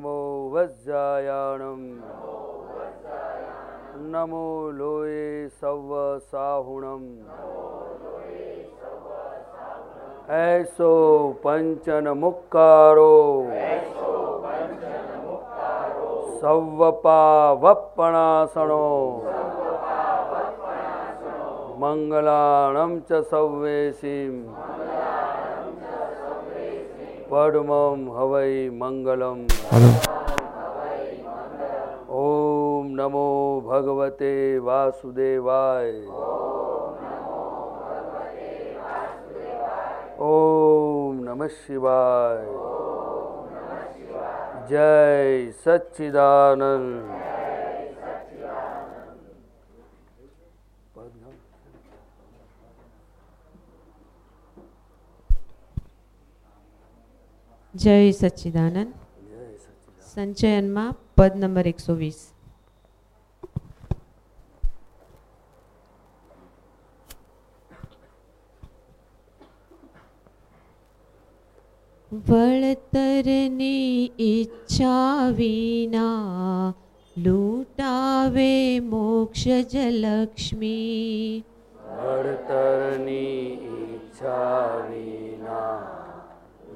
नमो वज्रायाणं नमो लोये सवसाहुणम् ऐसो पञ्चनमुक्कारो। सव्वपावप्पणासनो। मङ्गलानं च संवेशीम् पद्मं हवै मङ्गलम्। ॐ नमो भगवते वासुदेवाय। ॐ नमः शिवाय। जय सच्चिदानन्द। જય સચ્ચિદાનંદ. સંચયનમાં પદ નંબર એકસો વીસ. વળતરની ઈચ્છા વિના લૂંટાવે મોક્ષ જલક્ષ્મી. વળતરની ઈચ્છા વિના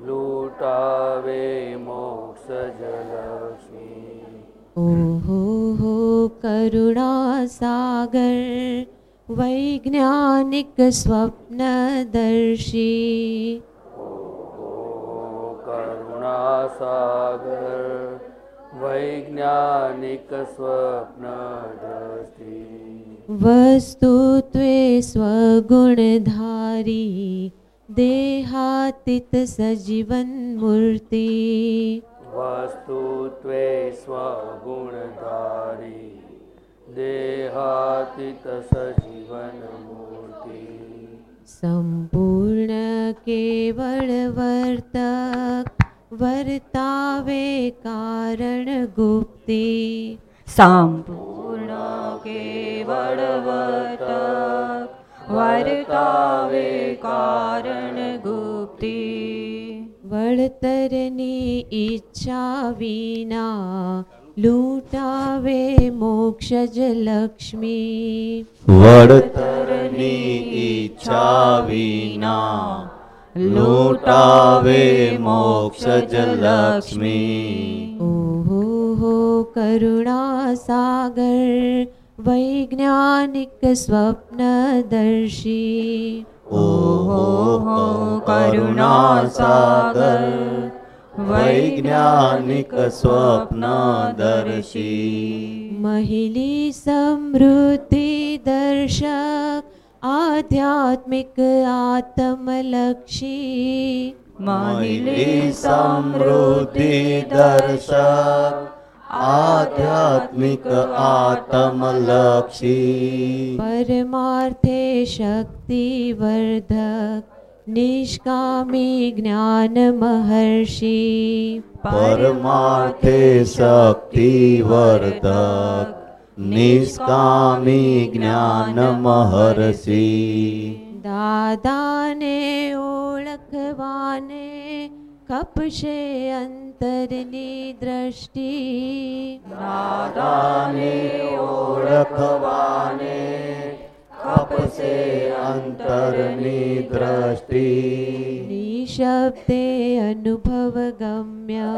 लूटावे मोक्ष जलि ओहो हो करुणासागर वैज्ञानिक स्वप्नदर्शी। करुणा सागर वैज्ञानिक स्वप्नदर्शी। वस्तुत्वे स्वगुणधारी દેહાતીત સજીવન મૂર્તિ વસ્તુત્વે સ્વગુણધારી દેહાતીત સજીવન મૂર્તિ સંપૂર્ણ કેવળ વર્તક વર્તાવે કારણ ગુપ્તિ સંપૂર્ણ કેવળ વર્તક વર્તાવે કારણ ગુપ્તિ. વળતરની ઈચ્છા વિના લૂંટાવે મોક્ષજ લક્ષ્મી. વળતરની ઈચ્છા વિના લૂંટાવે મોક્ષજ લક્ષ્મી. ઓહો હો કરુણા સાગર વૈજ્ઞાનિક સ્વપ્નદર્શી ઓહો હો કરુણા સાગર વૈજ્ઞાનિક સ્વપ્નદર્શી મહિલી સમૃદ્ધિ દર્શક આધ્યાત્મિક આત્મલક્ષી. મહિલી સમૃદ્ધિ દર્શક આધ્યાત્મિક આત્મલક્ષી પરમાર્થે શક્તિવર્ધક નિષ્કામી જ્ઞાન મહર્ષિ. પરમાર્થે શક્તિવર્ધક નિષ્કામી કપશે અંતરની દ્રષ્ટિ દાદાને ઓળખવાને કપસે અંતરની દ્રષ્ટિ નિશબ્દે અનુભવ ગમ્ય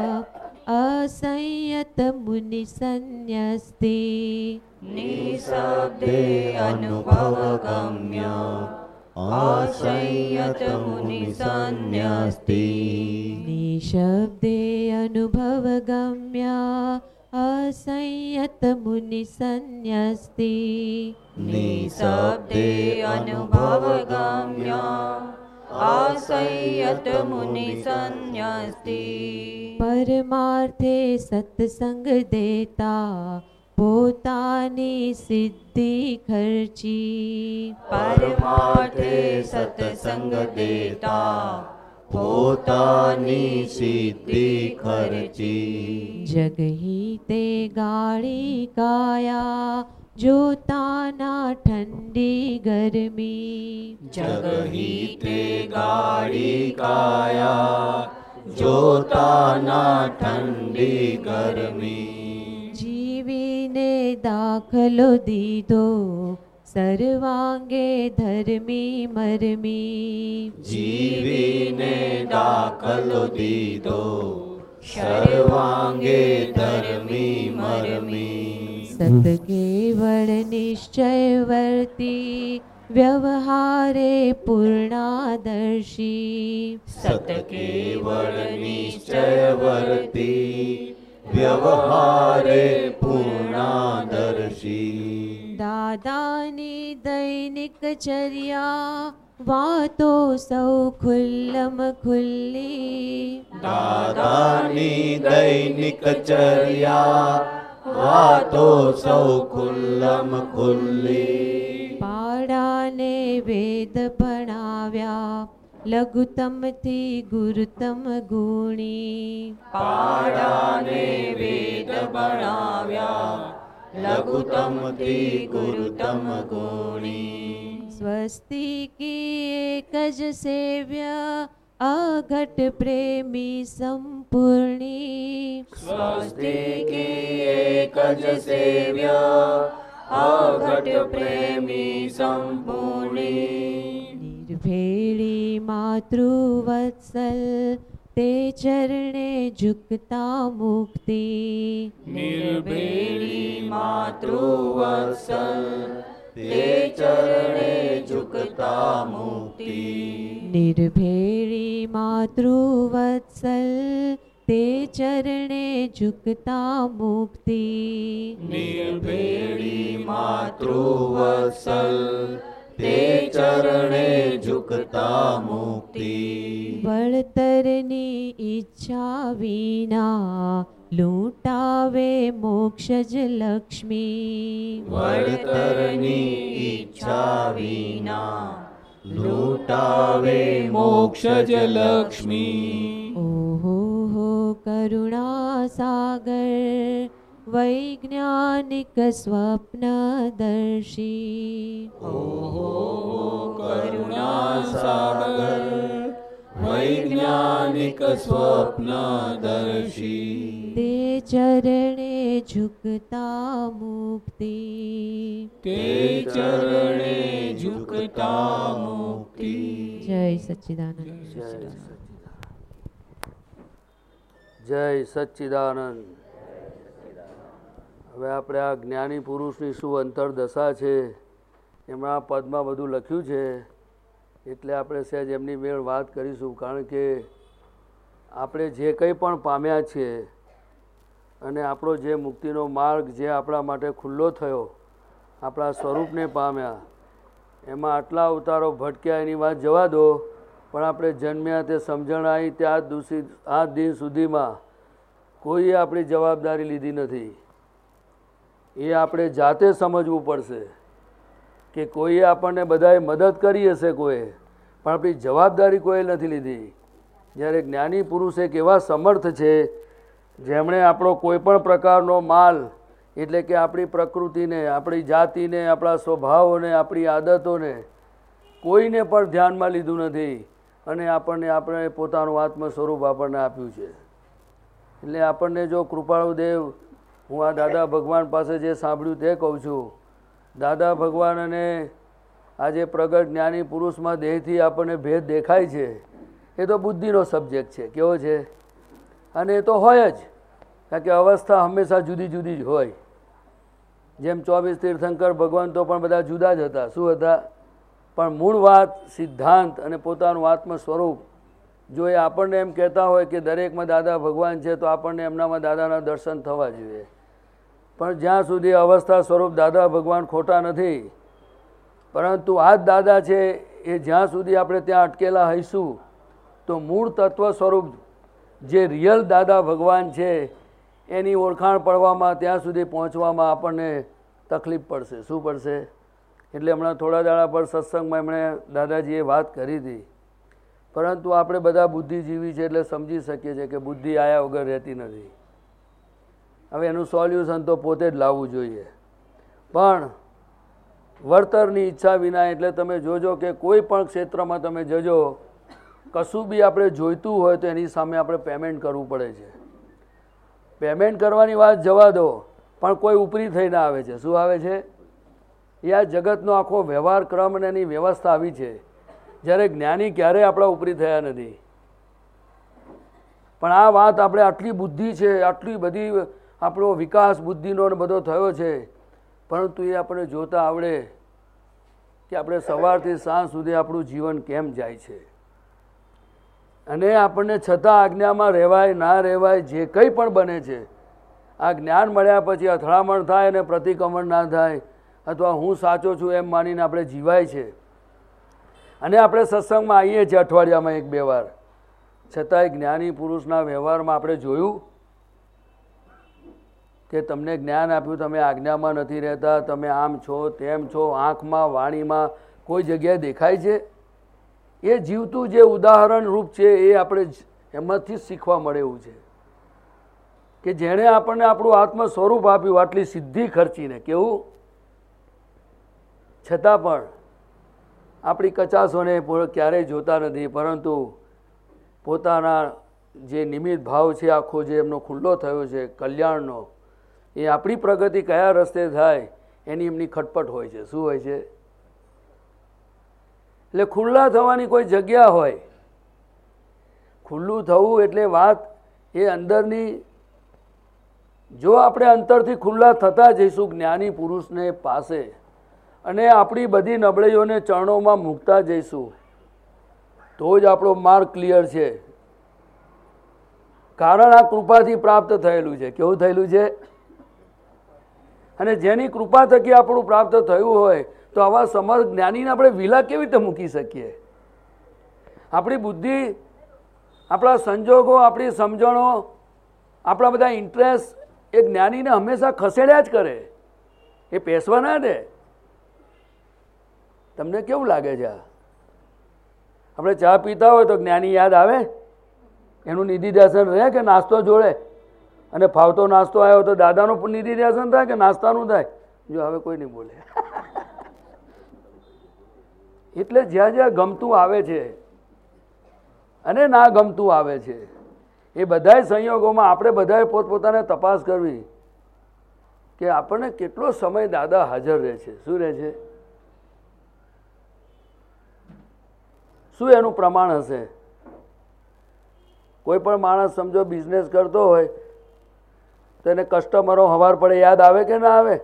અસંયત મુનિ સંન્યસ્તિ નિશબ્દે અનુભવ संयत् निशब्दे अनुभवगम्या असंयतमुनिसन्न्यस्ति निशब्दे अनुभवगम्या असयत् परमार्थे सत्सङ्गदेता પોતાની સિદ્ધિ ખર્ચી. પરમાર્થે સત્સંગ દેતા પોતાની સિદ્ધિ ખર્ચી. જગહીતે ગાળી કાયા જોતાના ઠંડી ગરમી. જગહીતે ગાળી કાયા જોતાના ઠંડી ગરમી. જીવીને દાખલો દીધો સર્વાંગે ધર્મી મરમી. જીવીને દાખલો દીધો સર્વાંગે ધર્મી મરમી. સત કેવળ નિશ્ચય વર્તી વ્યવહારે પૂર્ણાદર્શી. સત કેવળ નિશ્ચય વર્તી વ્યવહારે પૂર્ણાદર્શી દાદાની દૈનિક ચર્યા વાતો સૌ ખુલ્લમ ખુલ્લી દાદાની દૈનિક ચર્યા વાતો સૌ ખુલ્લમ ખુલ્લી પાડાને વેદ ભણાવ્યા લઘુત્તમથી ગુરુતમ ગુણી પાડાને વેદ ભણાવ્યા લઘુતમથી ગુરુતમ ગુણી સ્વસ્તિકી એક જ સેવ્ય અઘટ પ્રેમી સંપૂર્ણી સ્વસ્તિકી એક જ સેવ્ય અઘટ પ્રેમી સંપૂર્ણી નિર્ભેળી માતૃવત્સલ તે ચરણે ઝુકતા મુક્તિ. નિર્ભેળી માતૃવત્સલ તે ચરણે ઝુકતા મુક્તિ. નિર્ભેળી માતૃવત્સલ તે ચરણે ઝુકતા મુક્તિ. નિર્ભેળી માતૃવત્સલ તે ચરણે ઝુકતા મુક્તિ. વળતરની ઈચ્છા વિના લૂંટાવે મોક્ષ જ લક્ષ્મી. વળતરની ઈચ્છા વિના લૂંટાવે મોક્ષ જ લક્ષ્મી. ઓહો હો કરુણા સાગર વૈજ્ઞાનિક સ્વપ્નદર્શી કરુણા સાગર વૈજ્ઞાનિક સ્વપ્નદર્શી તે ચરણે ઝુકતા મુક્તિ તે ચરણે ઝુકતા મુક્તિ જય સચ્ચિદાનંદ જય સચ્ચિદાનંદ જય સચ્ચિદાનંદ હવે આપણે આ જ્ઞાની પુરુષની શું અંતરદશા છે, એમાં આ પદમાં બધું લખ્યું છે, એટલે આપણે સહેજ એમની મેળ વાત કરીશું, કારણ કે આપણે જે કંઈ પણ પામ્યા છીએ અને આપણો જે મુક્તિનો માર્ગ જે આપણા માટે ખુલ્લો થયો, આપણા સ્વરૂપને પામ્યા, એમાં આટલા અવતારો ભટક્યા એની વાત જવા દો, પણ આપણે જન્મ્યા તે સમજણ આવી ત્યાં દૂષિત આ દિન સુધીમાં કોઈએ આપણી જવાબદારી લીધી નથી. એ આપણે જાતે સમજવું પડશે કે કોઈએ આપણને બધાએ મદદ કરી હશે કોઈએ પણ આપણી જવાબદારી કોઈએ નથી લીધી. જ્યારે જ્ઞાની પુરુષ એક એવા સમર્થ છે, જેમણે આપણો કોઈ પણ પ્રકારનો માલ, એટલે કે આપણી પ્રકૃતિને, આપણી જાતિને, આપણા સ્વભાવોને, આપણી આદતોને કોઈને પણ ધ્યાનમાં લીધું નથી અને આપણને આપણે પોતાનું આત્મ સ્વરૂપ આપણને આપ્યું છે. એટલે આપણને જો કૃપાળુ દેવ હું આ દાદા ભગવાન પાસે જે સાંભળ્યું તે કહું છું. દાદા ભગવાન અને આજે પ્રગટ જ્ઞાની પુરુષમાં દેહથી આપણને ભેદ દેખાય છે, એ તો બુદ્ધિનો સબ્જેક્ટ છે, કેવો છે? અને એ તો હોય જ, કારણ કે અવસ્થા હંમેશા જુદી જુદી જ હોય. જેમ ચોવીસ તીર્થંકર ભગવાન તો પણ બધા જુદા જ હતા. શું હતા? પણ મૂળ વાત, સિદ્ધાંત અને પોતાનું આત્મ સ્વરૂપ. જો એ આપણને એમ કહેતા હોય કે દરેકમાં દાદા ભગવાન છે, તો આપણને એમનામાં દાદાના દર્શન થવા જોઈએ. પણ જ્યાં સુધી અવસ્થા સ્વરૂપ દાદા ભગવાન ખોટા નથી, પરંતુ આ જ દાદા છે, એ જ્યાં સુધી આપણે ત્યાં અટકેલા હઈશું, તો મૂળ તત્વ સ્વરૂપ જે રિયલ દાદા ભગવાન છે, એની ઓળખાણ પડવામાં ત્યાં સુધી પહોંચવામાં આપણને તકલીફ પડશે. શું પડશે? એટલે હમણાં થોડા દાડા પર સત્સંગમાં એમણે દાદાજીએ વાત કરી હતી. પરંતુ આપણે બધા બુદ્ધિજીવી છે એટલે સમજી શકીએ છીએ કે બુદ્ધિ આયા વગર રહેતી નથી. હવે એનું સોલ્યુશન તો પોતે જ લાવવું જોઈએ. પણ વળતરની ઈચ્છા વિના એટલે તમે જોજો કે કોઈ પણ ક્ષેત્રમાં તમે જજો, કશું બી આપણે જોઈતું હોય તો એની સામે આપણે પેમેન્ટ કરવું પડે છે. પેમેન્ટ કરવાની વાત જવા દો, પણ કોઈ ઉપરી થઈને આવે છે. શું આવે છે? એ આ જગતનો આખો વ્યવહાર, ક્રમ અને એની વ્યવસ્થા આવી છે. જ્યારે જ્ઞાની ક્યારેય આપણા ઉપરી થયા નથી. પણ આ વાત આપણે આટલી બુદ્ધિ છે, આટલી બધી આપણો વિકાસ બુદ્ધિનો બધો થયો છે. પરંતુ એ આપણે જોતા આવડે કે આપણે સવારથી સાંજ સુધી આપણું જીવન કેમ જાય છે. અને આપણને છતાં આજ્ઞામાં રહેવાય, ના રહેવાય, જે કંઈ પણ બને છે, આ જ્ઞાન મળ્યા પછી અથડામણ થાય અને પ્રતિક્રમણ ના થાય, અથવા હું સાચો છું એમ માનીને આપણે જીવાય છે. અને આપણે સત્સંગમાં આવીએ છીએ અઠવાડિયામાં એક બે વાર. છતાંય જ્ઞાની પુરુષના વ્યવહારમાં આપણે જોયું કે તમને જ્ઞાન આપ્યું, તમે આજ્ઞામાં નથી રહેતા, તમે આમ છો, તેમ છો, આંખમાં, વાણીમાં કોઈ જગ્યાએ દેખાય છે? એ જીવતું જે ઉદાહરણ રૂપ છે, એ આપણે એમાંથી શીખવા મળે એવું છે. કે જેણે આપણને આપણું આત્મ સ્વરૂપ આપ્યું, આટલી સિદ્ધિ ખર્ચીને, કેવું? છતાં પણ આપણી કચાસોને ક્યારેય જોતા નથી, પરંતુ પોતાના જે નિમિત્ત ભાવ છે, આખો જે એમનો ખુલ્લો થયો છે, કલ્યાણનો એ આપણી પ્રગતિ કયા રસ્તે થાય એની એમની ખટપટ હોય છે. શું હોય છે? એટલે ખુલ્લા થવાની કોઈ જગ્યા હોય. ખુલ્લું થવું એટલે વાત એ અંદરની જો આપણે અંતરથી ખુલ્લા થતા જઈશું, જ્ઞાની પુરુષને પાસે અને આપણી બધી નબળીઓને ચરણોમાં મૂકતા જઈશું, તો જ આપણો માર્ગ ક્લિયર છે. કારણ આ કૃપાથી પ્રાપ્ત થયેલું છે. કેવું થયેલું છે? અને જેની કૃપા થકી આપણું પ્રાપ્ત થયું હોય, તો આવા સમર્થ જ્ઞાનીને આપણે વિલા કેવી રીતે મૂકી શકીએ? આપણી બુદ્ધિ, આપણા સંજોગો, આપણી સમજણો, આપણા બધા ઇન્ટરેસ્ટ એ જ્ઞાનીને હંમેશા ખસેડ્યા જ કરે. એ પેસવા ના દે. તમને કેવું લાગે છે આપણે ચા પીતા હોય તો જ્ઞાની યાદ આવે? એનું નિધિ દર્શન રહે કે નાસ્તો જોડે? અને ફાવતો નાસ્તો આવ્યો તો દાદાનું નિધિ દર્શન થાય કે નાસ્તાનું થાય? જો હવે કોઈ નહીં બોલે. એટલે જ્યાં જ્યાં ગમતું આવે છે અને ના ગમતું આવે છે, એ બધાય સંયોગોમાં આપણે બધાએ પોતપોતાને તપાસ કરવી કે આપણને કેટલો સમય દાદા હાજર રહે છે. શું રહે છે? શું એનું પ્રમાણ હશે? કોઈ પણ માણસ સમજો બિઝનેસ કરતો હોય તો એને કસ્ટમરો હવાર પડે યાદ આવે કે ના આવે?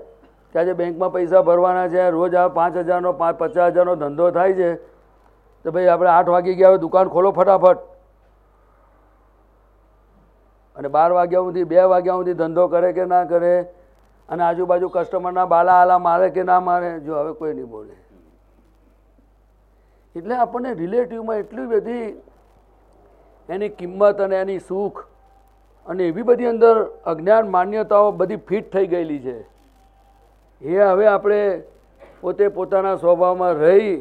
કે આજે બેંકમાં પૈસા ભરવાના છે, રોજ આ પાંચ હજારનો, પાંચ પચાસ હજારનો ધંધો થાય છે, તો ભાઈ આપણે આઠ વાગી ગયા હવે દુકાન ખોલો ફટાફટ. અને બાર વાગ્યા સુધી, બે વાગ્યા સુધી ધંધો કરે કે ના કરે? અને આજુબાજુ કસ્ટમરના બાલા આલા મારે કે ના મારે? જો હવે કોઈ નહીં બોલે. એટલે આપણને રિલેટિવમાં એટલી બધી એની કિંમત અને એની સુખ અને એવી બધી અંદર અજ્ઞાન માન્યતાઓ બધી ફિટ થઈ ગયેલી છે. એ હવે આપણે પોતે પોતાના સ્વભાવમાં રહી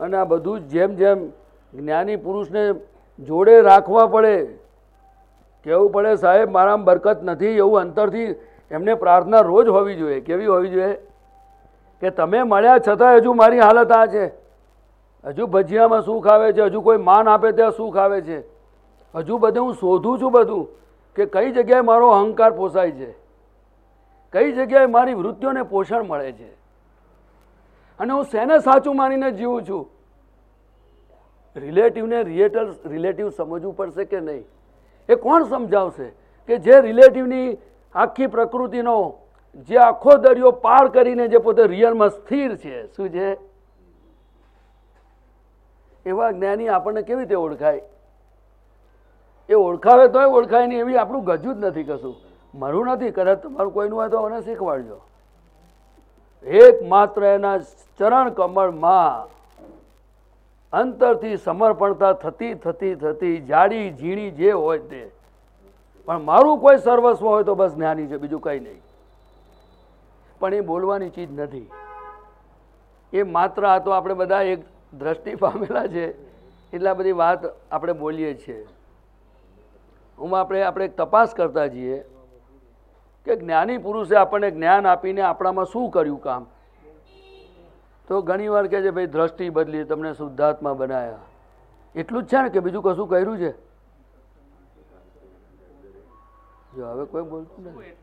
અને આ બધું જેમ જેમ જ્ઞાની પુરુષને જોડે રાખવા પડે કહેવું પડે સાહેબ મારામાં બરકત નથી, એવું અંતરથી એમને પ્રાર્થના રોજ હોવી જોઈએ. કેવી હોવી જોઈએ? કે તમે મળ્યા છતાં હજુ મારી હાલત આ છે. હજુ ભજીયામાં સુખ આવે છે, હજુ કોઈ માન આપે ત્યાં સુખ આવે છે. હજુ બધું હું શોધું છું બધું. કે કઈ જગ્યાએ મારો અહંકાર પોસાય છે? કઈ જગ્યાએ મારી વૃત્તિઓને પોષણ મળે છે? અને હું શેને સાચું માનીને જીવું છું? રિલેટિવને રિએટર રિલેટિવ સમજવું પડશે કે નહીં? એ કોણ સમજાવશે કે જે રિલેટિવની આખી પ્રકૃતિનો જે આખો દરિયો પાર કરીને જે પોતે રિયલમાં સ્થિર છે, શું છે? એવા જ્ઞાની આપણને કેવી રીતે ઓળખાય? એ ઓળખાવે તોય ઓળખાય નહીં, એવી આપણું ગજું જ નથી કશું. મારું નથી, કદાચ તમારું કોઈનું હોય તો મને શીખવાડજો. એકમાત્ર એના ચરણ કમળમાં અંતરથી સમર્પણતા થતી થતી થતી, જાડી, ઝીણી જે હોય તે. પણ મારું કોઈ સર્વસ્વ હોય તો બસ જ્ઞાની છે, બીજું કંઈ નહીં. પણ એ બોલવાની ચીજ નથી. એ માત્ર આ તો આપણે બધા એક દ્રષ્ટિ પામેલા છે. એટલા બધી વાત આપણે બોલીએ છીએ. હું આપણે આપણે તપાસ કરતા જઈએ કે જ્ઞાની પુરુષે આપણને જ્ઞાન આપીને આપણામાં શું કર્યું કામ? તો ઘણીવાર કહે છે ભાઈ દ્રષ્ટિ બદલી તમને શુદ્ધાત્મા બનાવ્યા એટલું જ છે ને કે બીજું કશું કર્યું છે? જો હવે કોઈ બોલતું નથી.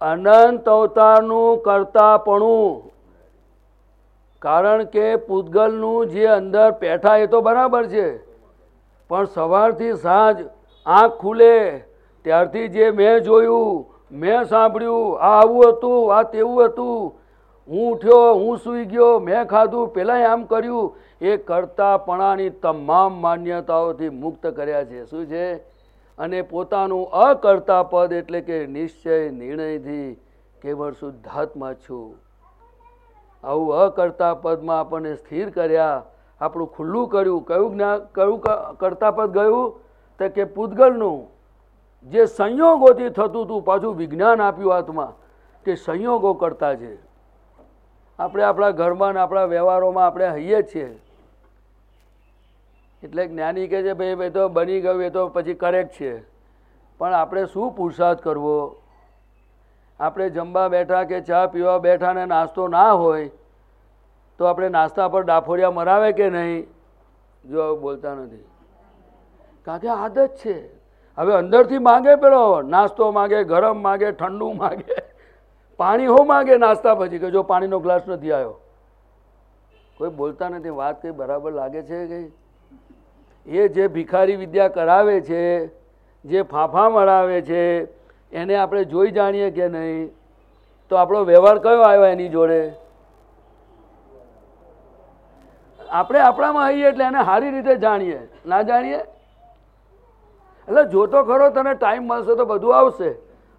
અનંત અવતારનું કરતાપણું. કારણ કે પૂતગલનું જે અંદર પેઠા એ તો બરાબર છે. પણ સવારથી સાંજ આંખ ખુલે, ત્યારથી જે મેં જોયું, મેં સાંભળ્યું, આ આવું હતું, આ તેવું હતું. હું ઉઠ્યો, હું સૂઈ ગયો, મેં ખાધું પહેલાંય આમ કર્યું. એ કરતાપણાની તમામ માન્યતાઓથી મુક્ત કર્યા છે. શું છે? અને પોતાનું અકર્તા પદ એટલે કે નિશ્ચય નિર્ણયથી કેવળ શુદ્ધાત્મા છું. આવું અકર્તા પદમાં આપણને સ્થિર કર્યા, આપણું ખુલ્લું કર્યું. કયું જ્ઞાન કયું કરતા પદ ગયું? તો કે પૂતગલનું. જે સંયોગોથી થતું હતું પાછું વિજ્ઞાન આપ્યું આત્મા કે સંયોગો કરતા છે. આપણે આપણા ઘરમાં ને આપણા વ્યવહારોમાં આપણે હઈએ છીએ. એટલે જ્ઞાની કહે છે, ભાઈ એ તો બની ગયું, એ તો પછી કરેક્ટ છે. પણ આપણે શું પુરુષાર્થ કરવો? આપણે જમવા બેઠા કે ચા પીવા બેઠા ને નાસ્તો ના હોય, તો આપણે નાસ્તા પર ડાફોરિયા મરાવે કે નહીં? જો બોલતા નથી. કારણ કે આદત છે. હવે અંદરથી માગે પેલો, નાસ્તો માગે, ગરમ માગે, ઠંડુ માગે. પાણી હો માગે નાસ્તા પછી કે જો પાણીનો ગ્લાસ નથી આવ્યો કોઈ બોલતા નથી, વાત કંઈ બરાબર લાગે છે કંઈ? એ જે ભિખારી વિદ્યા કરાવે છે, જે ફાંફા મરાવે છે એને આપણે જોઈ જાણીએ કે નહીં? તો આપણો વ્યવહાર કયો આવ્યો એની જોડે? આપણે આપણામાં આવીએ એટલે એને સારી રીતે જાણીએ. ના જાણીએ? એટલે જોતો ખરો તને ટાઈમ મળશે તો બધું આવશે.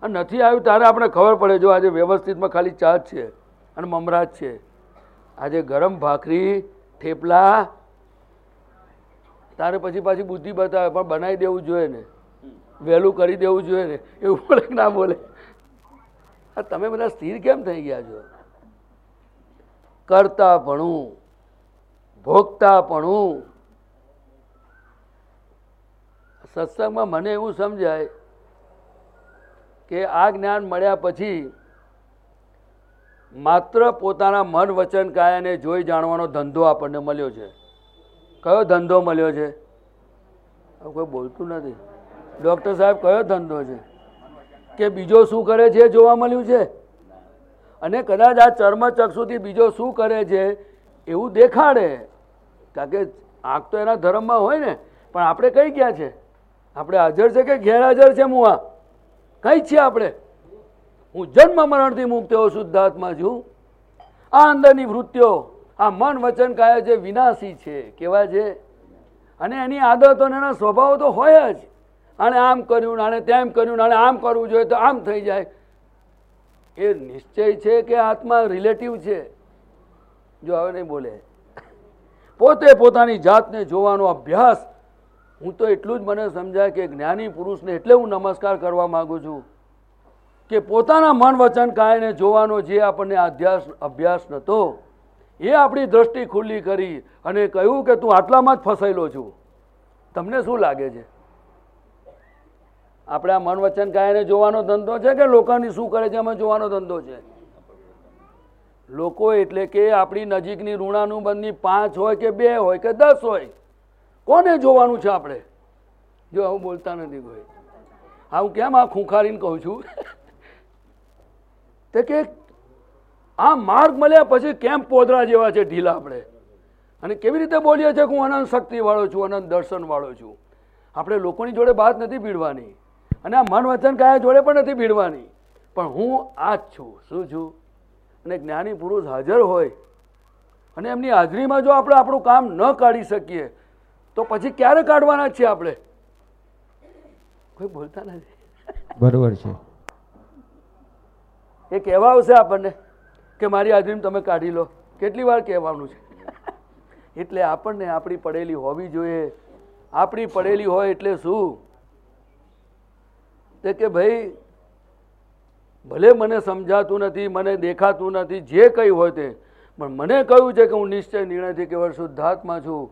અને નથી આવ્યું ત્યારે આપણે ખબર પડે, જો આજે વ્યવસ્થિતમાં ખાલી ચા છે અને મમરાજ છે. આજે ગરમ ભાખરી, થેપલા, તારે પછી પાછી બુદ્ધિ બતાવે, પણ બનાવી દેવું જોઈએ ને. વહેલું કરી દેવું જોઈએ ને, એવું બોલે ના બોલે? આ તમે બધા સ્થિર કેમ થઈ ગયા છો? કરતાપણું ભોગતાપણું સત્સંગમાં મને એવું સમજાય કે આ જ્ઞાન મળ્યા પછી માત્ર પોતાના મન વચન કાયાને જોઈ જાણવાનો ધંધો આપણને મળ્યો છે. કયો ધંધો મળ્યો છે? કોઈ બોલતું નથી. ડૉક્ટર સાહેબ કયો ધંધો છે? કે બીજો શું કરે છે જોવા મળ્યું છે? અને કદાચ આ ચર્મચક્ષુથી બીજો શું કરે છે એવું દેખાડે. કારણ કે આંખ તો એના ધર્મમાં હોય ને, પણ આપણે કઈ ગયા છે? આપણે હાજર છે કે ગેરહાજર છે હું આ કઈ છીએ આપણે? હું જન્મ મરણથી મુક્ત એવો શુદ્ધાત્મા છું. આ અંદરની વૃત્તિઓ, આ મન વચન કાયા જે વિનાશી છે, કેવા છે? અને એની આદતો અને એના સ્વભાવો તો હોય જ. આણે આમ કર્યું આણે તેમ કર્યું આણે આમ કરવું જોઈએ તો આમ થઈ જાય. એ નિશ્ચય છે કે આત્મા રિલેટિવ છે? જો હવે નહીં બોલે. પોતે પોતાની જાતને જોવાનો અભ્યાસ. હું તો એટલું જ મને સમજાય કે જ્ઞાની પુરુષને એટલે હું નમસ્કાર કરવા માગું છું કે પોતાના મન વચન કાયને જોવાનો જે આપણને અભ્યાસ અભ્યાસ નહોતો એ આપણી દ્રષ્ટિ ખુલ્લી કરી અને કહ્યું કે તું આટલામાં જ ફસાયેલો છું. તમને શું લાગે છે? આપણે આ મન વચન કાયને જોવાનો ધંધો છે કે લોકોની શું કરે છે? એમાં જોવાનો ધંધો છે. લોકો એટલે કે આપણી નજીકની ઋણાનુબંધની પાંચ હોય કે બે હોય કે દસ હોય, કોને જોવાનું છે આપણે? જો આવું બોલતા નથી કોઈ. આવું કેમ આ ખૂંખારીને કહું છું? તે કે આ માર્ગ મળ્યા પછી કેમ પોદરા જેવા છે ઢીલા આપણે? અને કેવી રીતે બોલીએ છીએ કે હું અનંત શક્તિવાળો છું, અનંત દર્શનવાળો છું? આપણે લોકોની જોડે વાત નથી ભીડવાની. અને આ મન વચન કાયા જોડે પણ નથી ભીડવાની. પણ હું આ જ છું શું છું? અને જ્ઞાની પુરુષ હાજર હોય અને એમની હાજરીમાં જો આપણે આપણું કામ ન કાઢી શકીએ તો પછી ક્યારે કાઢવાના છીએ આપણે? કોઈ બોલતા નથી. બરોબર છે. એ કહેવા આવશે આપણને કે મારી હાજરીમાં તમે કાઢી લો. કેટલી વાર કહેવાનું છે? એટલે આપણને આપણી પડેલી હોવી જોઈએ. આપણી પડેલી હોય એટલે શું? તે કે ભાઈ, ભલે મને સમજાતું નથી, મને દેખાતું નથી, જે કંઈ હોય તે, પણ મને કહ્યું છે કે હું નિશ્ચય નિર્ણયથી કેવળ શુદ્ધાત્મા છું.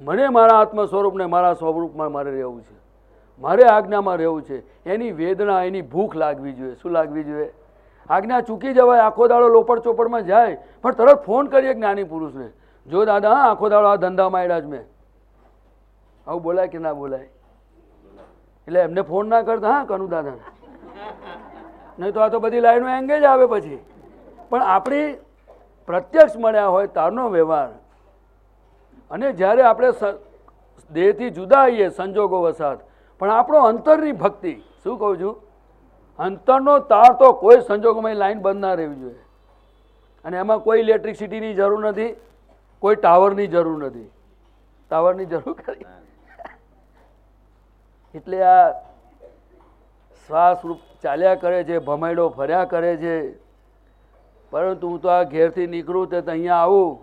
મને મારા આત્મ સ્વરૂપને મારા સ્વરૂપમાં મારે રહેવું છે. મારે આજ્ઞામાં રહેવું છે. એની વેદના, એની ભૂખ લાગવી જોઈએ. શું લાગવી જોઈએ? આજ્ઞા ચૂકી જવાય, આખો દાડો લોપડ ચોપડમાં જાય, પણ તરત ફોન કરીએ જ્ઞાની પુરુષને. જો, દાદા, આખો દાડો આ ધંધામાં આવ્યા જ મેં. આવું બોલાય કે ના બોલાય? એટલે એમને ફોન ના કરતા હા કનુ દાદાને નહીં તો આ તો બધી લાઈનો એંગેજ આવે પછી. પણ આપણી પ્રત્યક્ષ મળ્યા હોય તારનો વ્યવહાર. અને જ્યારે આપણે દેહથી જુદા આવીએ, સંજોગો વસાત, પણ આપણો અંતરની ભક્તિ, શું કહું છું? અંતરનો તાર તો કોઈ સંજોગોમાં લાઈન બંધ ના રહેવી જોઈએ. અને એમાં કોઈ ઇલેક્ટ્રિસિટીની જરૂર નથી, કોઈ ટાવરની જરૂર નથી. ટાવરની જરૂર ખરી એટલે આ શ્વાસરૂપ ચાલ્યા કરે છે ભમાયડો ફર્યા કરે છે. પરંતુ હું તો આ ઘેરથી નીકળું તે અહીંયા આવું.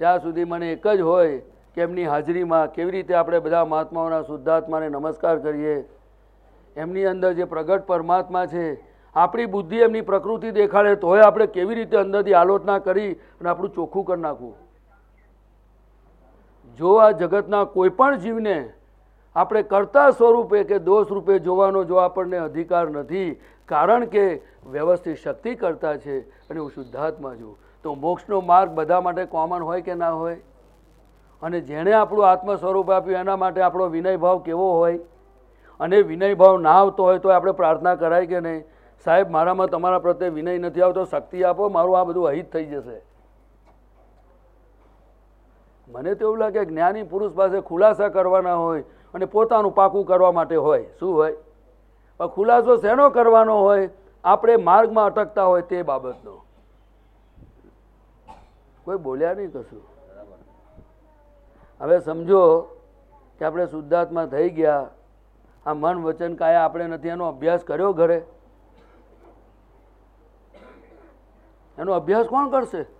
ત્યાં સુધી મને એક જ હોય કે એમની હાજરીમાં કેવી રીતે આપણે બધા મહાત્માઓના શુદ્ધાત્માને નમસ્કાર કરીએ. એમની અંદર જે પ્રગટ પરમાત્મા છે, આપણી બુદ્ધિ એમની પ્રકૃતિ દેખાડે તોય આપણે કેવી રીતે અંદરથી આલોચના કરી અને આપણું ચોખ્ખું કરી નાખવું. જો આ જગતના કોઈ પણ જીવને આપણે કરતા સ્વરૂપે કે દોષ રૂપે જોવાનો જો આપણને અધિકાર નથી, કારણ કે વ્યવસ્થિત શક્તિ કરતા છે અને હું શુદ્ધાત્મા છું, તો મોક્ષનો માર્ગ બધા માટે કોમન હોય કે ના હોય? અને જેણે આપણું આત્મ સ્વરૂપ આપ્યું, એના માટે આપણો વિનયભાવ કેવો હોય? અને વિનયભાવ ના આવતો હોય તો આપણે પ્રાર્થના કરાય કે નહીં? સાહેબ, મારામાં તમારા પ્રત્યે વિનય નથી આવતો, શક્તિ આપો, મારું આ બધું અહિત થઈ જશે. મને તો એવું લાગે જ્ઞાની પુરુષ પાસે ખુલાસા કરવાના હોય અને પોતાનું પાકું કરવા માટે હોય. શું હોય? પણ ખુલાસો શેનો કરવાનો હોય? આપણે માર્ગમાં અટકતા હોય તે બાબતનો. કોઈ બોલ્યા નહીં કશું. હવે સમજો કે આપણે શુદ્ધાત્મા થઈ ગયા. આ મન વચન કાયા આપણે નથી, એનો અભ્યાસ કર્યો ઘરે? એનો અભ્યાસ કોણ કરશે?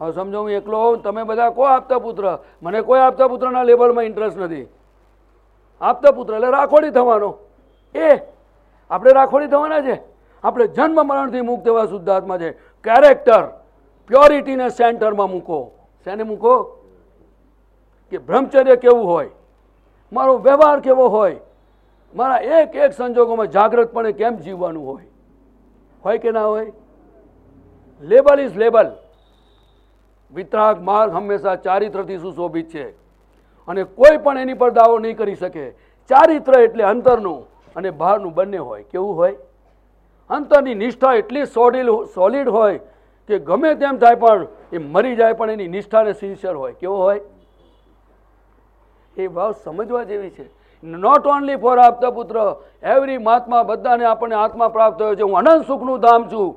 હવે સમજો, હું એકલો તમે બધા કોઈ આપતા પુત્ર? મને કોઈ આપતા પુત્રના લેવલમાં ઇન્ટરેસ્ટ નથી. આપતા પુત્ર, એટલે રાખોડી થવાનો. એ, આપણે રાખોડી થવાના છે. આપણે જન્મ મરણથી મુક્ત એવા શુદ્ધાત્મા છે. કેરેક્ટર પ્યોરિટીને સેન્ટરમાં મૂકો. શેને મૂકો? કે બ્રહ્મચર્ય કેવું હોય? મારો વ્યવહાર કેવો હોય? મારા એક એક સંજોગોમાં જાગ્રતપણે કેમ જીવવાનું હોય? હોય કે ના હોય? લેબલ ઇઝ લેબલ વિતરાગ માર્ગ હંમેશા ચારિત્રથી સુશોભિત છે અને કોઈ પણ એની પર દાવો નહીં કરી શકે. ચારિત્ર એટલે અંતરનું અને બહારનું બંને હોય. કેવું હોય? અંતરની નિષ્ઠા એટલી સોલિડ સોલિડ હોય કે ગમે તેમ થાય પણ એ મરી જાય પણ એની નિષ્ઠાને સિન્સિયર હોય. કેવો હોય? એ ભાવ સમજવા જેવી છે. નોટ ઓનલી ફોર આપતા પુત્ર એવરી મહાત્મા બધાને આપણને આત્મા પ્રાપ્ત થયો છે. હું અનંત સુખનું ધામ છું.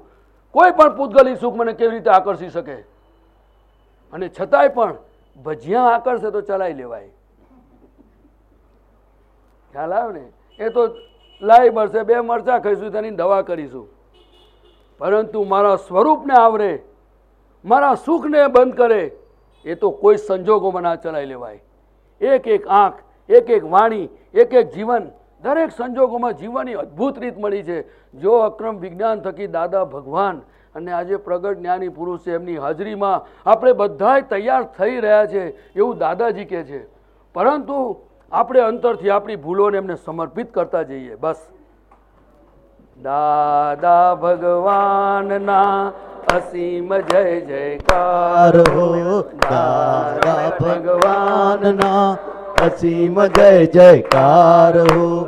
કોઈ પણ પૂતગલી સુખ મને કેવી રીતે આકર્ષી શકે? અને છતાંય પણ ભજીયા આકર્ષે તો ચલાવી લેવાય. ખ્યાલ આવે ને? એ તો લાઈ મળશે, બે મરચા ખાઈશું, તેની દવા કરીશું. પરંતુ મારા સ્વરૂપને આવરે, મારા સુખને બંધ કરે, એ તો કોઈ સંજોગોમાં ના ચલાવી લેવાય. એક એક આંખ, એક એક વાણી, એક એક જીવન, દરેક સંજોગોમાં જીવવાની અદ્ભુત રીત મળી છે. જો અક્રમ વિજ્ઞાન થકી દાદા ભગવાન અને આજે પ્રગટ જ્ઞાની પુરુષ છે એમની હાજરીમાં આપણે બધાય તૈયાર થઈ રહ્યા છે એવું દાદાજી કહે છે. પરંતુ આપણે અંતરથી આપણી ભૂલોને એમને સમર્પિત કરતા જઈએ. બસ. દાદા ભગવાનના અસીમ જય જયકાર. હો દાદા ભગવાનના અસીમ જય જયકાર હો.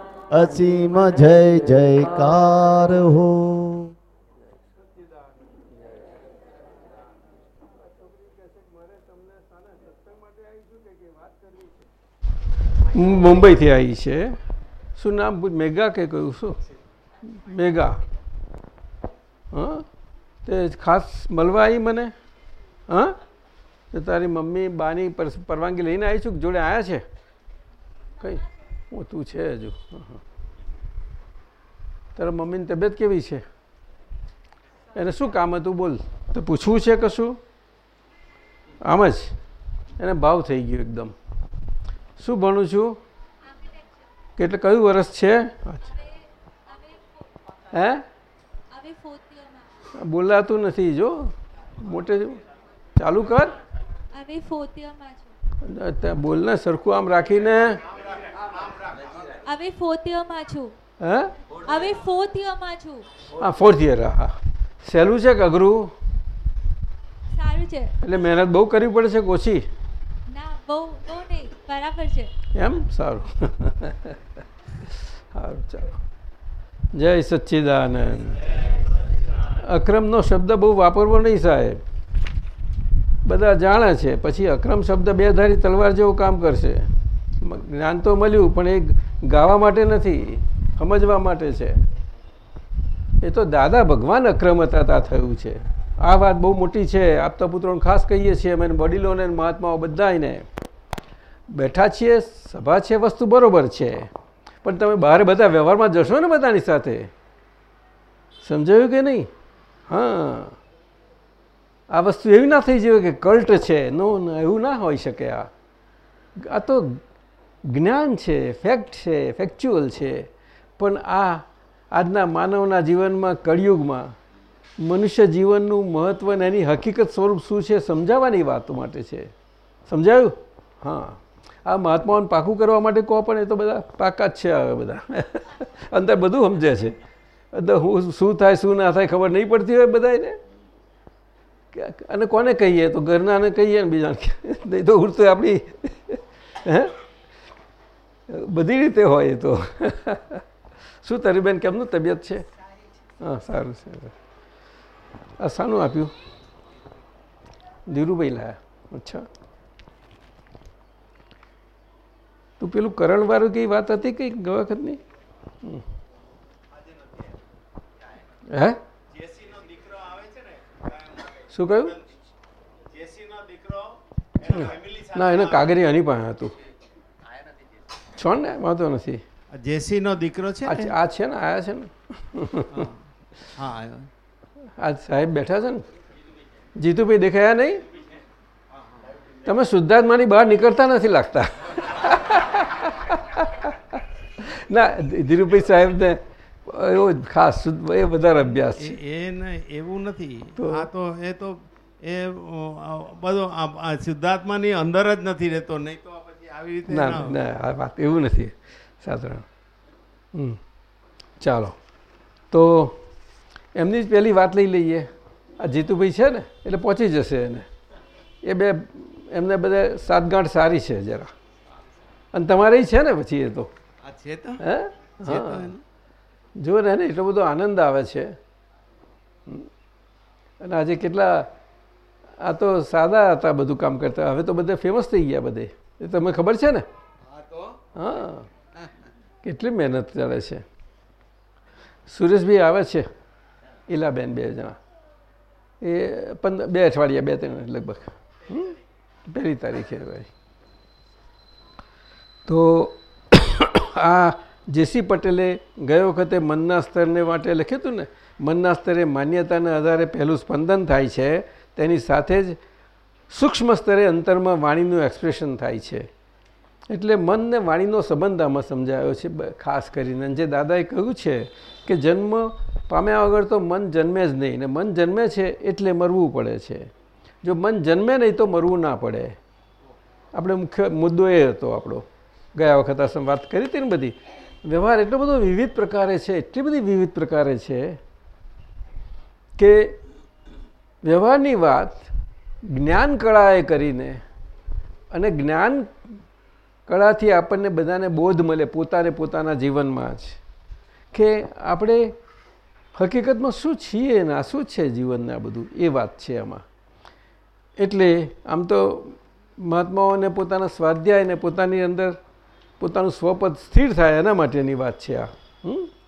અસીમ જય, જયકાર હો. મુંબઈથી આવી છે. શું નામ મેગા કે કહ્યું શું? મેગા. હા? તે ખાસ મળવા આવી મને? હા? તો તારી મમ્મી બાની પર- પરવાનગી લઈને આવી છું જોડે આવ્યા છે? કઈ? હું તું છે હજુ. તારા મમ્મીની તબિયત કેવી છે? એને શું કામ હતું બોલ. તો પૂછવું છે કશું? આમ જ. એને ભાવ થઈ ગયો એકદમ. શું ભણું છું? કેટલે કયું વર્ષ છે? હે? બોલાતું નથી જો. મોટે ચાલુ કર. બોલને સરખું આમ રાખીને. હવે ફોર્થિયરમાં છું. હે? હવે ફોર્થિયરમાં છું. હા ફોર્થ યર હા સહેલું છે કે અઘરું? સારું છે. એટલે મહેનત બહુ કરવી પડે છે કે ઓછી? ના બહુ બહુ નહીં બરાબર છે. એમ? સારું. સારું ચાલો. જય સચ્ચિદાનંદ. અક્રમનો શબ્દ બહુ વાપરવો નહીં સાહેબ. બધા જાણે છે પછી અક્રમ શબ્દ બે ધારી તલવાર જેવું કામ કરશે. જ્ઞાન તો મળ્યું પણ એ ગાવા માટે નથી સમજવા માટે છે. એ તો દાદા ભગવાન અક્રમતા થયું છે. આ વાત બહુ મોટી છે. આપતા પુત્રોને ખાસ કહીએ છીએ અમે વડીલોને મહાત્માઓ બધાને બેઠા છીએ સભા છે વસ્તુ બરોબર છે. પણ તમે બહાર બધા વ્યવહારમાં જશો ને બધાની સાથે? સમજાયું કે નહીં? હા. આ વસ્તુ એવી ના થઈ જોઈએ કે કલ્ટ છે. નો, એવું ના હોઈ શકે આ. આ તો જ્ઞાન છે ફેક્ટ છે ફેક્ચ્યુઅલ છે, પણ આ આજના માનવના જીવનમાં કળિયુગમાં મનુષ્ય જીવનનું મહત્વ અને એની હકીકત સ્વરૂપ શું છે સમજાવવાની વાતો માટે છે. સમજાયું? હા. આ મહાત્માઓને પાકું કરવા માટે કહો પણ એ તો બધા પાકા જ છે હવે બધા. અંદર બધું સમજે છે. હું શું થાય, શું ના થાય ખબર નહીં પડતી હોય બધાને અને કોને કહીએ? તો ઘરનાને કહીએ ને બીજાને. નહીં તો ઉડતું આપણી. હે? બધી રીતે હોય એ તો. શું તારી બેન કેમનું તબિયત છે? હા સારું છે આ શાનું આપ્યું? ધીરુભાઈ લાયા. અચ્છા. તું પેલું કરણવાળું કઈ વાત હતી કઈ ગયા વખતની હે? શું કહ્યું? ના એને કાગરી આની પાસે હતું. છો ને વાંધો નથી. જેસી નો દીકરો છે આ છે ને આયા છે ને. હા. આ સાહેબ બેઠા છે ને. જીતુભાઈ દેખાયા નહીં? તમે શુદ્ધાત્માની બહાર નીકળતા નથી લાગતા. ના ધીરુભાઈ સાહેબને એવો ખાસ એ વધારે અભ્યાસ છે. એ એવું નથી? આ તો એ તો એ બધો શુદ્ધાત્માની અંદર જ નથી રહેતો નહીં તો ના ના ના આ વાત એવું નથી. સાધારણ હમ. ચાલો. તો એમની જ પહેલી વાત લઈ લઈએ. આ જીતુભાઈ છે ને એટલે પહોંચી જશે એને. એ બે એમને બધા સાતગાંઠ સારી છે જરા. અને તમારે છે ને પછી એ તો. હે? હા. જુઓ ને એટલો બધો આનંદ આવે છે. અને આજે કેટલા આ તો સાદા હતા બધું કામ કરતા. હવે તો બધા ફેમસ થઈ ગયા બધે. એ તમને ખબર છે ને? હા કેટલી મહેનત ચાલે છે. સુરેશભાઈ આવે છે. ઈલાબેન બે જણા. એ પંદર બે અઠવાડિયા બે ત્રણ લગભગ? પહેલી તારીખે તો આ જેસી પટેલે ગયો વખતે મનના સ્તરને માટે લખ્યું હતું ને? મનના સ્તરે માન્યતાના આધારે પહેલું સ્પંદન થાય છે. તેની સાથે જ સૂક્ષ્મ સ્તરે અંતરમાં વાણીનું એક્સપ્રેશન થાય છે. એટલે મનને વાણીનો સંબંધ આમાં સમજાયો છે ખાસ કરીને. જે દાદાએ કહ્યું છે કે જન્મ પામ્યા વગર તો મન જન્મે જ નહીં. ને મન જન્મે છે એટલે મરવું પડે છે. જો મન જન્મે નહીં તો મરવું ના પડે. આપણે મુખ્ય મુદ્દો એ હતો આપણો. ગયા વખત આ વાત કરી હતી ને બધી? વ્યવહાર એટલો બધો વિવિધ પ્રકારે છે, એટલી બધી વિવિધ પ્રકારે છે કે વ્યવહારની વાત જ્ઞાન કળાએ કરીને અને જ્ઞાન કળાથી આપણને બધાને બોધ મળે પોતાને પોતાના જીવનમાં જ. કે આપણે હકીકતમાં શું છીએ ને આ શું છે જીવનને આ બધું? એ વાત છે આમાં. એટલે આમ તો મહાત્માઓને પોતાના સ્વાધ્યાયને પોતાની અંદર પોતાનું સ્વપદ સ્થિર થાય એના માટેની વાત છે આ.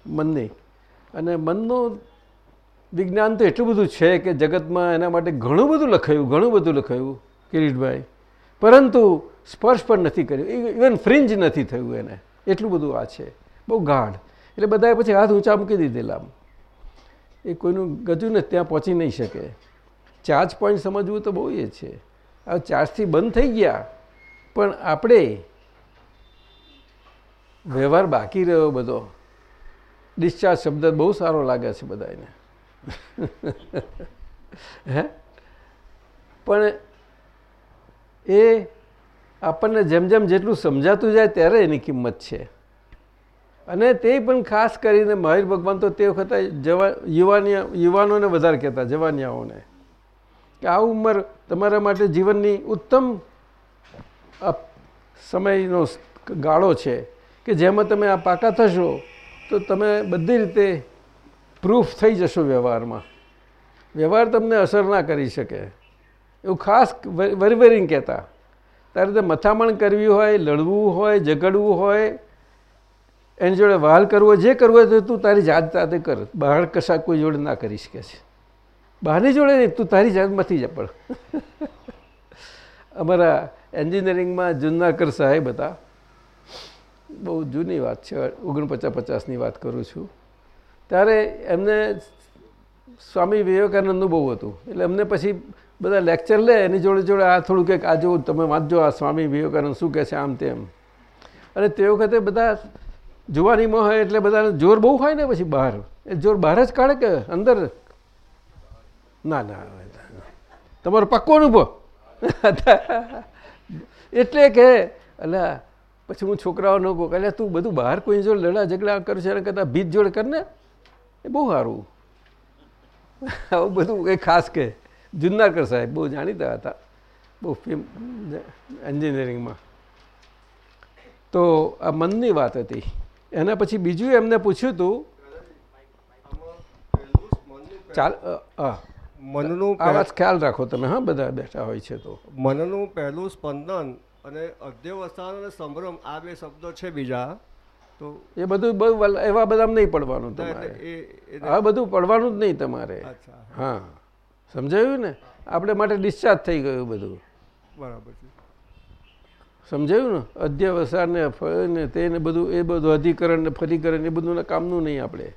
મનની. અને મનનું વિજ્ઞાન તો એટલું બધું છે કે જગતમાં એના માટે ઘણું બધું લખાયું, ઘણું બધું લખાયું, કિરીટભાઈ. પરંતુ સ્પર્શ પણ નથી કર્યું. ઇવન ફ્રિંજ નથી થયું એને. એટલું બધું આ છે. બહુ ગાઢ. એટલે બધાએ પછી હાથ ઊંચા મૂકી દીધેલા એ કોઈનું ગજું ને ત્યાં પહોંચી નહીં શકે. ચાર્જ પોઈન્ટ સમજવું તો બહુ એ છે. આ ચાર્જથી બંધ થઈ ગયા. પણ આપણે વ્યવહાર બાકી રહ્યો બધો. ડિસ્ચાર્જ શબ્દ બહુ સારો લાગે છે બધાને પણ એ આપણને જેમ જેમ જેટલું સમજાતું જાય ત્યારે એની કિંમત છે. અને તે પણ ખાસ કરીને મહાવીર ભગવાન તો તે વખતે યુવાની યુવાનોને વધારે કહેતા, જવાનિયાઓને, કે આ ઉંમર તમારા માટે જીવનની ઉત્તમ સમયનો ગાળો છે કે જેમાં તમે આ પાકા થશો, તો તમે બધી રીતે પ્રૂફ થઈ જશો વ્યવહારમાં. વ્યવહાર તમને અસર ના કરી શકે. એવું ખાસ વરવેરિંગ કહેતા. તારે તે મથામણ કરવી હોય, લડવું હોય, ઝઘડવું હોય, એની જોડે વહાલ કરવો, જે કરવું હોય તો તું તારી જાત જાતે કર. બહાર કશા કોઈ જોડે ના કરી શકે છે. બહારની જોડે નહીં, તું તારી જાતમાંથી જ પણ અમારા એન્જિનિયરિંગમાં જુનાકર સાહેબ હતા. બહુ જૂની વાત છે. ઓગણપચાસ પચાસની વાત કરું છું. ત્યારે એમને સ્વામી વિવેકાનંદનું બહુ હતું. એટલે એમને પછી બધા લેક્ચર લે, એની જોડે જોડે આ થોડું કંઈક આ જો તમે વાંચજો આ સ્વામી વિવેકાનંદ શું કહે છે આમ તેમ. અને તે વખતે બધા જુવાનીમાં હોય એટલે બધાને જોર બહુ હોય ને પછી બહાર. એ જોર બહાર જ કાઢે કે અંદર? ના ના તમારો પક્કો અનુભવ. એટલે કે એટલે પછી હું છોકરાઓનો કહું. એટલે તું બધું બહાર કોઈ જોડે લડા ઝઘડા કરશે એને કરતાં ભીત જોડે કર ને. એ બહુ સારું. આવું બધું કંઈ ખાસ કે જુન્નારકર સાહેબ બહુ જાણીતા હતા. બહુ ફેમ એન્જિનિયરિંગમાં તો આ મનની વાત હતી. એના પછી બીજું એમને પૂછ્યું હતું ચાલ મનનું આ વાત ખ્યાલ રાખો તમે હા બધા બેઠા હોય છે તો. મનનું પહેલું સ્પંદન અને અધ્યવસાન અને સંભ્રમ આ બે શબ્દો છે બીજા. તો એ બધું બહુ એવા બધા નહીં પડવાનું તમારે. આ બધું પડવાનું જ નહીં તમારે. હા. સમજાયું ને? આપણે માટે ડિસ્ચાર્જ થઈ ગયું બધું. બરાબર સમજાયું ને? અધ્યવસાન ને તેને બધું એ બધું અધિકરણ ને ફરીકરણ એ બધું કામનું નહીં આપણે.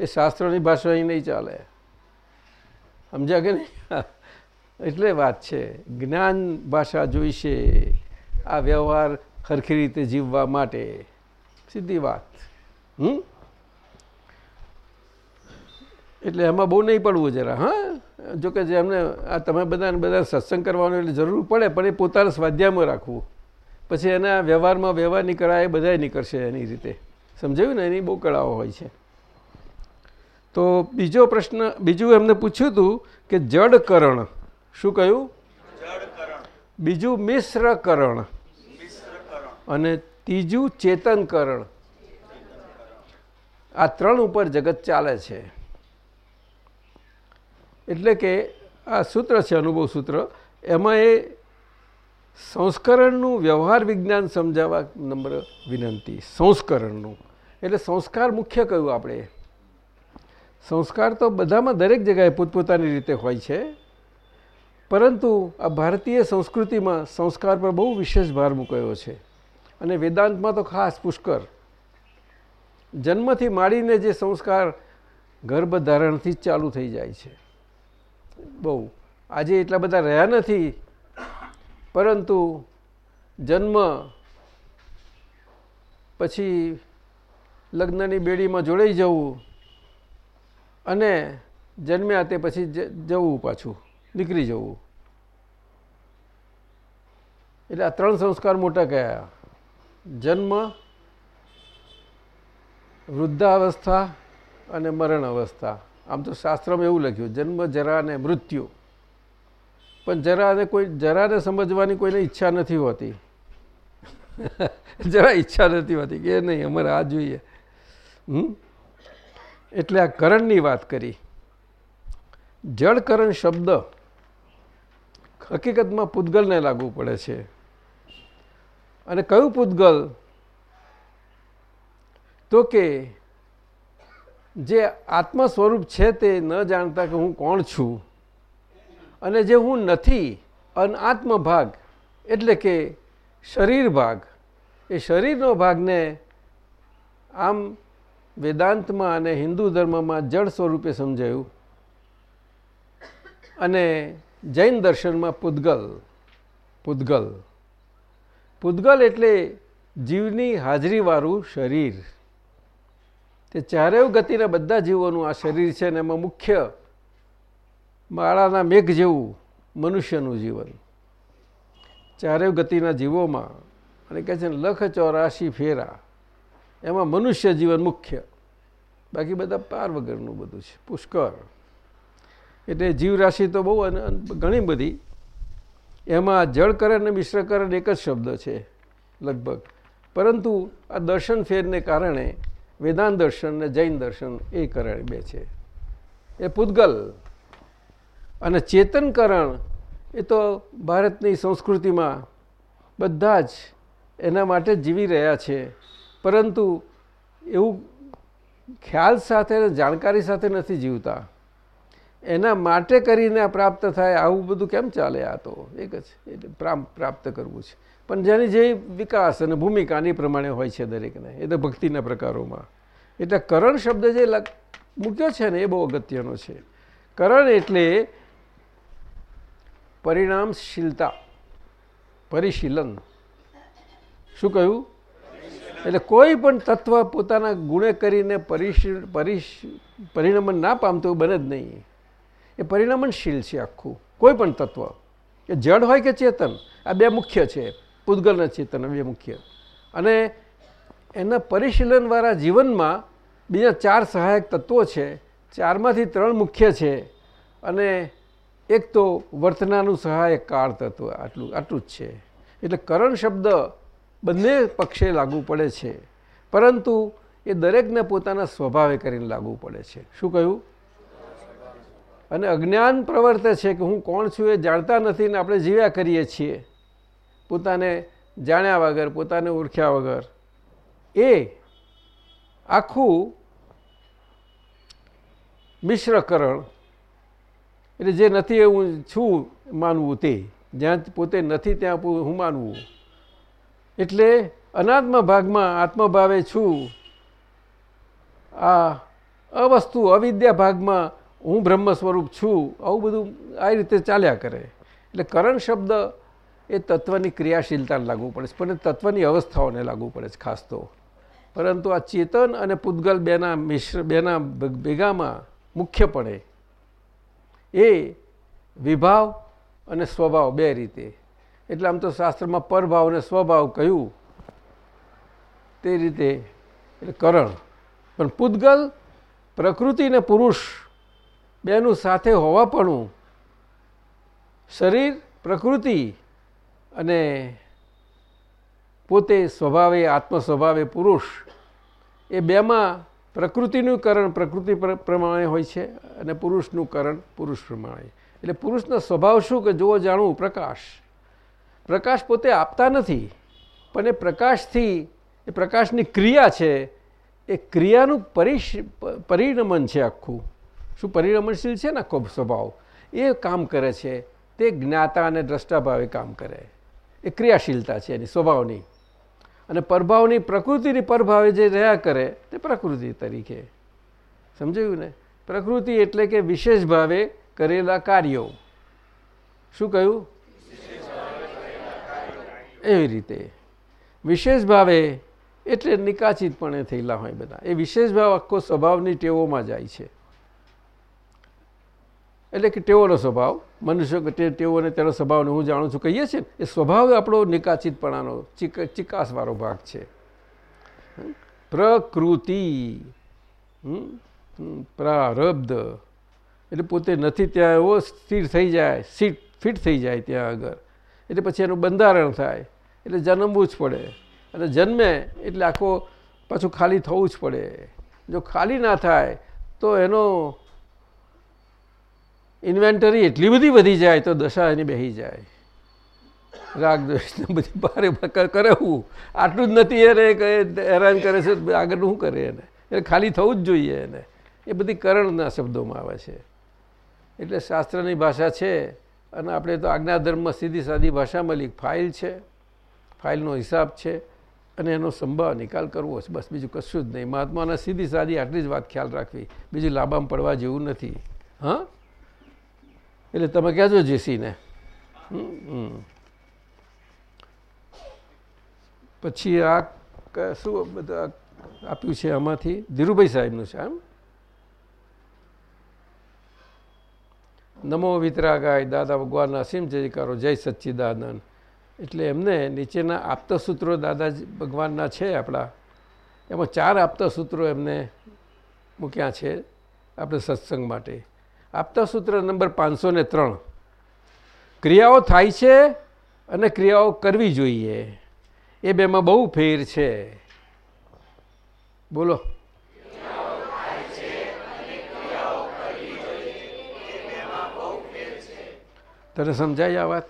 એ શાસ્ત્રોની ભાષા અહીં નહીં ચાલે. સમજ્યા કે નહીં? એટલે વાત છે. જ્ઞાન ભાષા જોઈશે. આ વ્યવહાર સરખી રીતે જીવવા માટે. સીધી વાત. હમ? એટલે એમાં બહુ નહીં પડવું જરા હા? જોકે જે એમને આ તમે બધાને બધા સત્સંગ કરવાનો એટલે જરૂર પડે પણ એ પોતાના સ્વાધ્યાયમાં રાખવું. પછી એના વ્યવહારમાં વ્યવહારની કળા એ બધા નીકળશે એની રીતે. સમજાયું ને? એની બહુ કળાઓ હોય છે. તો બીજો પ્રશ્ન બીજું એમને પૂછ્યું હતું કે જડકરણ. શું કહ્યું? બીજું મિશ્રકરણ. અને ત્રીજું ચેતનકરણ. આ ત્રણ ઉપર જગત ચાલે છે. એટલે કે આ સૂત્ર છે, અનુભવ સૂત્ર. એમાં એ સંસ્કરણનું વ્યવહાર વિજ્ઞાન સમજાવવા નંબર વિનંતી. સંસ્કરણનું. એટલે સંસ્કાર મુખ્ય કહ્યું આપણે? સંસ્કાર તો બધામાં દરેક જગ્યાએ પોતપોતાની રીતે હોય છે. પરંતુ આ ભારતીય સંસ્કૃતિમાં સંસ્કાર પર બહુ વિશેષ ભાર મૂકાયો છે. અને વેદાંતમાં તો ખાસ પુષ્કર. જન્મથી માંડીને જે સંસ્કાર ગર્ભધારણથી જ ચાલુ થઈ જાય છે. બહુ. આજે એટલા બધા રહ્યા નથી, પરંતુ જન્મ પછી લગ્નની બેડીમાં જોડાઈ જવું અને જન્મ્યા તે પછી જવું પાછું, નીકળી જવું. એટલે આ ત્રણ સંસ્કાર મોટા કયા. જન્મ, વૃદ્ધાવસ્થા અને મરણ અવસ્થા આમ તો શાસ્ત્રમાં એવું લખ્યું, જન્મ, જરા અને મૃત્યુ. પણ જરાને કોઈ, જરાને સમજવાની કોઈને ઈચ્છા નથી હોતી. જરા ઈચ્છા નથી હોતી કે નહીં, અમારે આ જોઈએ. એટલે આ કરણની વાત કરી. જળકરણ શબ્દ હકીકતમાં પૂતગલને લાગુ પડે છે. અને કયું પૂતગલ? તો કે જે આત્મ સ્વરૂપ છે તે ન જાણતા કે હું કોણ છું અને જે હું નથી અનાત્મ ભાગ એટલે કે શરીર ભાગ. એ શરીરનો ભાગને આમ વેદાંતમાં અને હિન્દુ ધર્મમાં જળ સ્વરૂપે સમજાયું. અને જૈન દર્શનમાં પૂદગલ પૂદગલ પૂદગલ એટલે જીવની હાજરીવાળું શરીર. તે ચારેય ગતિના બધા જીવોનું આ શરીર છે ને એમાં મુખ્ય માળાના મેઘ જેવું મનુષ્યનું જીવન. ચારેય ગતિના જીવોમાં અને કહે છે લખ ચોરાશી ફેરા, એમાં મનુષ્ય જીવન મુખ્ય. બાકી બધા પાર વગરનું બધું છે. પુષ્કળ. એટલે જીવરાશિ તો બહુ ઘણી બધી એમાં જળકર અને મિશ્રકરણ એક જ શબ્દ છે, લગભગ. પરંતુ આ દર્શન ફેરને કારણે વેદાંત દર્શન અને જૈન દર્શન એ કરણ બે છે. એ પૂતગલ અને ચેતનકરણ એ તો ભારતની સંસ્કૃતિમાં બધા જ એના માટે જીવી રહ્યા છે. પરંતુ એવું ખ્યાલ સાથે જાણકારી સાથે નથી જીવતા. એના માટે કરીને પ્રાપ્ત થાય આવું બધું કેમ ચાલે આ તો? એક જ એટલે પ્રાપ્ત કરવું છે. પણ જેની જે વિકાસ અને ભૂમિકાની પ્રમાણે હોય છે દરેકને, એ તો ભક્તિના પ્રકારોમાં. એટલે કરણ શબ્દ જે મૂક્યો છે ને, એ બહુ અગત્યનો છે. કરણ એટલે પરિણામશીલતા, પરિશીલન. શું કહ્યું? એટલે કોઈ પણ તત્વ પોતાના ગુણે કરીને પરિશ પરિશ, પરિણમન ના પામતું બને જ નહીં. એ પરિણામનશીલ છે આખું. કોઈ પણ તત્વ. કે જડ હોય કે ચેતન? આ બે મુખ્ય છે. પૂદગલ અને ચેતન બે મુખ્ય. અને એના પરિશીલનવાળા જીવનમાં બીજા ચાર સહાયક તત્વો છે. ચારમાંથી ત્રણ મુખ્ય છે. અને એક તો વર્તનાનું સહાયક કાળ તત્વ આટલું આટલું જ છે. એટલે કરણ શબ્દ બંને પક્ષે લાગુ પડે છે. પરંતુ એ દરેકને પોતાના સ્વભાવે કરીને લાગુ પડે છે. શું કહ્યું? અને અજ્ઞાન પ્રવર્તે છે કે હું કોણ છું એ જાણતા નથી ને આપણે જીવ્યા કરીએ છીએ. પોતાને જાણ્યા વગર, પોતાને ઓળખ્યા વગર. એ આખું મિશ્રકરણ, એટલે જે નથી હું છું માનવું તે, જ્યાં પોતે નથી ત્યાં હું માનવું. એટલે અનાત્મ ભાગમાં આત્મભાવે છું. આ અવસ્તુ અવિદ્યા ભાગમાં હું બ્રહ્મ સ્વરૂપ છું, આવું બધું આ રીતે ચાલ્યા કરે. એટલે કરણ શબ્દ એ તત્વની ક્રિયાશીલતાને લાગુ પડે છે, પણ તત્વની અવસ્થાઓને લાગુ પડે છે ખાસ તો. પરંતુ આ ચેતન અને પૂતગલ બેના મિશ્ર, બેના ભેગામાં મુખ્યપણે એ વિભાવ અને સ્વભાવ બે રીતે. એટલે આમ તો શાસ્ત્રમાં પરભાવ અને સ્વભાવ કહ્યું તે રીતે, એટલે કરણ. પણ પૂતગલ પ્રકૃતિ અને પુરુષ બેનું સાથે હોવાપણું શરીર, પ્રકૃતિ અને પોતે સ્વભાવે આત્મ સ્વભાવે પુરુષ, એ બેમાં પ્રકૃતિનું કરણ પ્રકૃતિ પ્રમાણે હોય છે અને પુરુષનું કરણ પુરુષ પ્રમાણે. એટલે પુરુષનો સ્વભાવ શું કે જોવો જાણવું, પ્રકાશ. પ્રકાશ પોતે આપતા નથી, પણ એ પ્રકાશથી, એ પ્રકાશની ક્રિયા છે, એ ક્રિયાનું પરિશ પરિણમન છે આખું. શું પરિણમનશીલ છે ને સ્વભાવ? એ કામ કરે છે. તે જ્ઞાતા અને દ્રષ્ટાભાવે કામ કરે. એ ક્રિયાશીલતા છે એની, સ્વભાવની. અને પરભાવની પ્રકૃતિની પરભાવે જે રહ્યા કરે, તે પ્રકૃતિ તરીકે. સમજાયું ને? પ્રકૃતિ એટલે કે વિશેષ ભાવે કરેલા કાર્યો. શું કહ્યું? એવી રીતે. વિશેષ ભાવે એટલે નિકાચિતપણે થયેલા હોય બધા. એ વિશેષ ભાવ આખો સ્વભાવની ટેવોમાં જાય છે. એટલે કે ટેવોનો સ્વભાવ. મનુષ્ય તે ટેવોને તેનો સ્વભાવને હું જાણું છું, કહીએ છીએ, એ સ્વભાવ આપણો નિકાચિતપણાનો, ચિક, ચિકાસવાળો ભાગ છે. પ્રકૃતિ. પ્રારબ્ધ. એટલે પોતે નથી ત્યાં એવો, સ્થિર થઈ જાય, સીટ, ફિટ થઈ જાય ત્યાં આગળ. એટલે પછી એનું બંધારણ થાય. એટલે જન્મવું જ પડે. અને જન્મે એટલે આખો પાછું ખાલી થવું જ પડે. જો ખાલી ના થાય, તો એનો ઇન્વેન્ટરી એટલી બધી વધી જાય તો દશા એની બેસી જાય. રાગ દ્વેષને બધી ભારે કરે હું આટલું જ નથી એને હેરાન કરે છે આગળ શું કરે એને? એટલે ખાલી થવું જ જોઈએ એને. એ બધી કરણના શબ્દોમાં આવે છે. એટલે શાસ્ત્રની ભાષા છે અને આપણે તો આજ્ઞાધર્મમાં સીધી સાદી ભાષામાં લીક ફાઇલ છે. ફાઇલનો હિસાબ છે અને એનો સંભાવ નિકાલ કરવો છે. બસ બીજું કશું જ નહીં. મહાત્માના સીધી સાદી આટલી જ વાત ખ્યાલ રાખવી. બીજું લાંબામાં પડવા જેવું નથી. હા? એટલે તમે કહેજો જેસીને. પછી આ શું બધા આપ્યું છે આમાંથી? ધીરુભાઈ સાહેબનું છે, એમ? નમો વિતરાગાય દાદા ભગવાનના અસીમ જયકારો, જય સચ્ચિદાનંદ. એટલે એમને નીચેના આપતા સૂત્રો દાદા ભગવાનના છે આપણા. એમાં ચાર આપતા સૂત્રો એમને મૂક્યા છે, આપણે સત્સંગ માટે. આપતા સૂત્ર નંબર પાંચસો ને ત્રણ. ક્રિયાઓ થાય છે અને ક્રિયાઓ કરવી જોઈએ. એ બેમાં બહુ ફેર છે. બોલો. તને સમજાય આ વાત?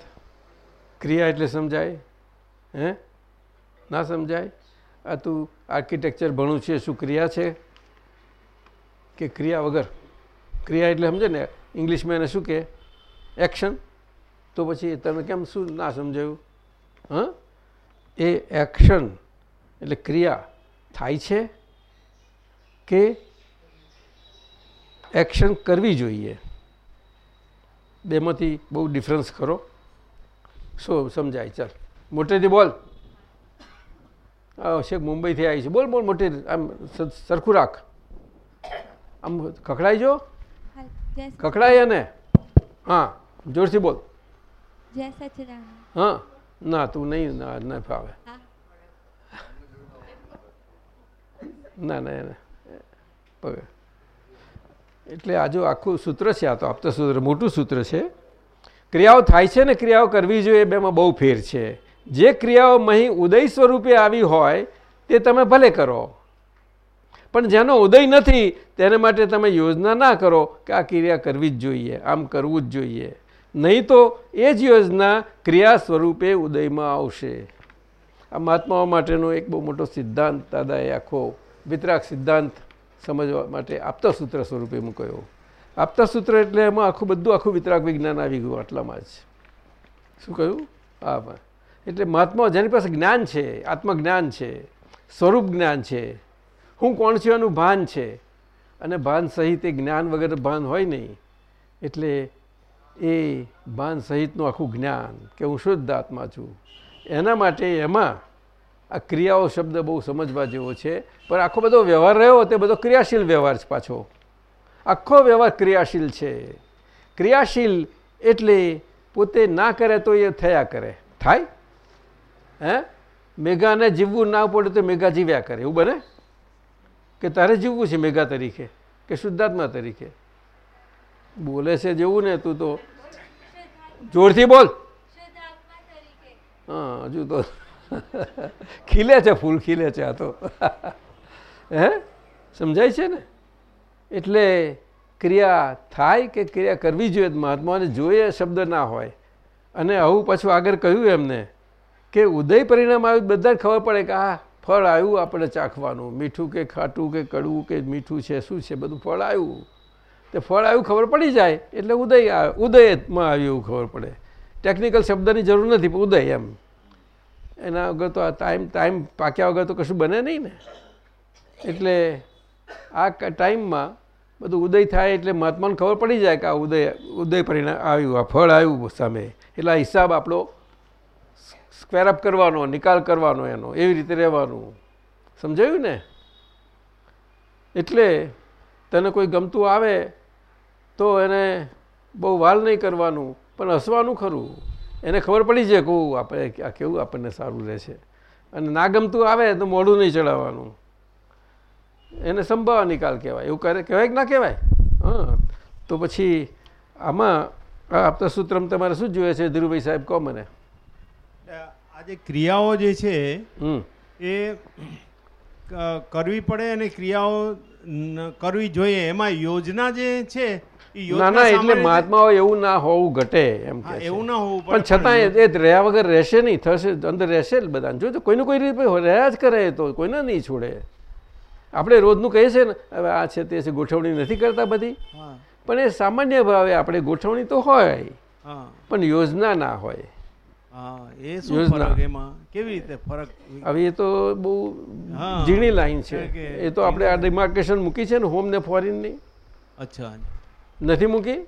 ક્રિયા એટલે સમજાય? હે? ના સમજાય? આ તું આર્કિટેક્ચર ભણું છે, શું ક્રિયા છે? કે ક્રિયા વગર? ક્રિયા એટલે સમજે ને ઇંગ્લિશમાં એને શું કહે એક્શન તો પછી તમે કેમ શું ના સમજાયું? હા? એ એક્શન એટલે ક્રિયા થાય છે કે એક્શન કરવી જોઈએ? બેમાંથી બહુ ડિફરન્સ ખરો. શું સમજાય ચાલ. મોટેથી બોલ. છે મુંબઈથી આવી છે. બોલ બોલ મોટે આમ સરખું રાખ. આમ કકડાઈ જો. હાલ, જય સચ- કકડાય ને હા જોરથી બોલ. હા ના તું નહીં ના ના ફાવે. ના ના એને પગે. એટલે આ જો આખું સૂત્ર છે આ તો આપતા સૂત્ર મોટું સૂત્ર છે. ક્રિયાઓ થાય છે ને ક્રિયાઓ કરવી જોઈએ બેમાં બહુ ફેર છે. જે ક્રિયાઓ અહીં ઉદય સ્વરૂપે આવી હોય તે તમે ભલે કરો. પણ જેનો ઉદય નથી, તેને માટે તમે યોજના ના કરો કે આ ક્રિયા કરવી જ જોઈએ, આમ કરવું જ જોઈએ. નહીં તો એ જ યોજના ક્રિયા સ્વરૂપે ઉદયમાં આવશે. આ મહાત્માઓ માટેનો એક બહુ મોટો સિદ્ધાંત, દાદાએ આખો વિતરાક સિદ્ધાંત સમજવા માટે આપતા સૂત્ર સ્વરૂપે મૂક્યો. આપતા સૂત્ર એટલે એમાં આખું બધું, આખું વિતરાક વિજ્ઞાન આવી ગયું આટલામાં જ. શું કહ્યું? હા. એટલે મહાત્મા જેની પાસે જ્ઞાન છે, આત્મજ્ઞાન છે, સ્વરૂપ જ્ઞાન છે હું કોણ છું એનું ભાન છે? અને ભાન સહિત એ જ્ઞાન વગર ભાન હોય નહીં. એટલે એ ભાન સહિતનું આખું જ્ઞાન કે હું શુદ્ધ આત્મા છું. એના માટે એમાં આ ક્રિયાઓ શબ્દ બહુ સમજવા જેવો છે. પણ આખો બધો વ્યવહાર રહ્યો તે બધો ક્રિયાશીલ વ્યવહાર છે પાછો. આખો વ્યવહાર ક્રિયાશીલ છે. ક્રિયાશીલ એટલે પોતે ના કરે તો એ થયા કરે. થાય? હે? મેઘાને જીવવું ના પડે તો મેઘા જીવ્યા કરે. એવું બને? કે તારે જીવવું છે મેઘા તરીકે, કે શુદ્ધાત્મા તરીકે? બોલે છે જેવું ને તું તો. જોરથી બોલ. હા, હજુ તો ખીલે છે, ફૂલ ખીલે છે આ તો. હે? સમજાય છે ને? એટલે ક્રિયા થાય કે ક્રિયા કરવી જોઈએ, મહાત્માને જોઈએ શબ્દ ના હોય. અને આવું પાછું આગળ કહ્યું એમને કે ઉદય પરિણામ આવ્યું બધા ખબર પડે કે આ ફળ આવ્યું આપણે ચાખવાનું. મીઠું કે ખાટું કે કડવું કે મીઠું છે, શું છે, બધું ફળ આવ્યું. તે ફળ આવ્યું ખબર પડી જાય, એટલે ઉદય ઉદયમાં આવ્યું એવું ખબર પડે. ટેકનિકલ શબ્દની જરૂર નથી ઉદય એમ. એના વગર તો આ ટાઈમ ટાઈમ પાક્યા વગર તો કશું બને નહીં ને. એટલે આ ટાઈમમાં બધું ઉદય થાય એટલે મહાત્માને ખબર પડી જાય કે આ ઉદય ઉદય પરિણામ આવ્યું, આ ફળ આવ્યું સામે. એટલે હિસાબ આપણો સ્ક્વેર કરવાનો, નિકાલ કરવાનો એનો, એવી રીતે રહેવાનું. સમજાયું ને? એટલે તને કોઈ ગમતું આવે તો એને બહુ વાલ નહીં કરવાનું, પણ હસવાનું ખરું. એને ખબર પડી જાય કે આપણે આ કેવું આપણને સારું રહેશે અને ના ગમતું આવે તો મોઢું નહીં ચડાવવાનું. એને સંભાવવા નિકાલ કહેવાય. એવું કરે, કહેવાય કે ના કહેવાય? હા. તો પછી આમાં આપતા સૂત્રમ તમારે શું જોઈએ છે, ધીરુભાઈ સાહેબ કહો મને. આ જે ક્રિયાઓ જે છે એ કરવી પડે અને ક્રિયાઓ કરવી જોઈએ. એમાં યોજના જે છે ના ના એટલે મહાત્માઓ એવું ના હોવું ઘટે એમ કે એવું ના હોવું પણ છતાં એ રહ્યા વગર રહેશે નહીં થશે અંદર રહેશે જ બધા જો કોઈને કોઈ રીતે રહ્યા જ કરે તો કોઈને નહીં છોડે. આપણે રોજનું કહીએ છીએ ને હવે આ છે તે છે ગોઠવણી નથી કરતા બધી. પણ એ સામાન્ય ભાવે આપણે ગોઠવણી તો હોય પણ યોજના ના હોય. હા એ શું યોજના. ફરક એમાં? કેવી રીતે ફરક? હવે એ તો બહુ ઝીણી લાઈન છે. એ તો આપણે આ ડિમાર્કેશન મૂકી છે ને હોમ ને ફોરેનની અચ્છા. નથી મૂકી?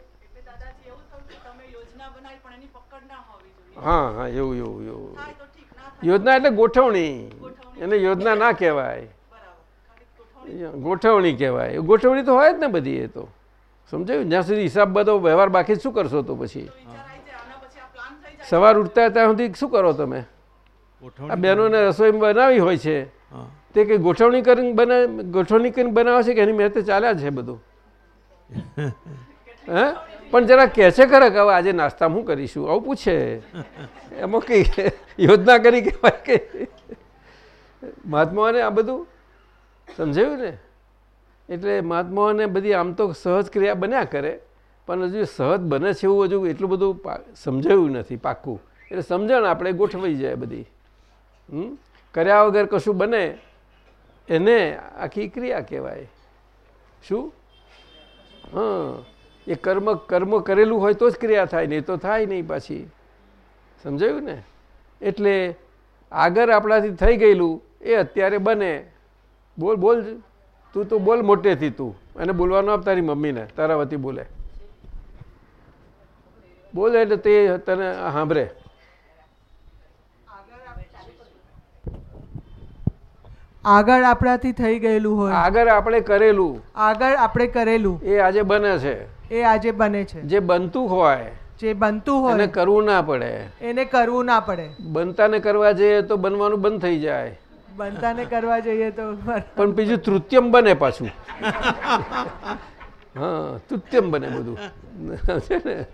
હા હા એવું એવું એવું. યોજના એટલે ગોઠવણી. એને યોજના ના કહેવાય. ગોઠવણી. કહેવાય. ગોઠવણી તો હોય જ ને બધી એ તો. સમજાયું? જ્યાં સુધી હિસાબ બધો વ્યવહાર બાકી શું કરશો તો પછી? સવાર ઉઠતા ત્યાં સુધી શું કરો તમે? આ બહેનોને રસોઈ બનાવી હોય છે. તે કંઈ ગોઠવણી કરીને બના ગોઠવણી કરીને બનાવે છે કે એની મહેનત ચાલ્યા છે બધું? હે? પણ જરા કહે છે ખરા કે હવે આજે નાસ્તામાં શું કરીશું? આવું પૂછે. એમાં કઈ યોજના કરી કહેવાય કે મહાત્માઓને આ બધું? સમજાયું ને? એટલે મહાત્માઓને બધી આમ તો સહજ ક્રિયા બન્યા કરે. પણ હજુ સહજ બને છે એવું હજુ એટલું બધું સમજાયું નથી પાક્કું. એટલે સમજણ આપણે ગોઠવાઈ જાય બધી? કર્યા વગર કશું બને, એને આખી ક્રિયા કહેવાય. શું? હા. એ કર્મ કર્મ કરેલું હોય તો જ ક્રિયા થાય, નહીં તો થાય નહીં પાછી. સમજાયું ને? એટલે આગળ આપણાથી થઈ ગયેલું, એ અત્યારે બને. બોલ બોલ. તું તો બોલ મોટેથી તું. અને બોલવાનું આપ તારી મમ્મીને તારા વતી બોલે. બોલે એટલે તે તને સાંભળે. આગળ આપણાથી થઈ ગયેલું હોય. આગળ આપણે કરેલું. આગળ આપણે કરેલું. એ આજે બને છે. એ આજે બને છે. જે બનતું હોય જે બનતું એને હોય કરવું ના પડે. એને કરવું ના પડે. બનતાને કરવા જઈએ તો બનવાનું બંધ થઈ જાય. બનતાને કરવા જઈએ તો પણ બીજું તૃત્યમ બને પાછું. હા તૃત્યમ બને બધું. છે ને?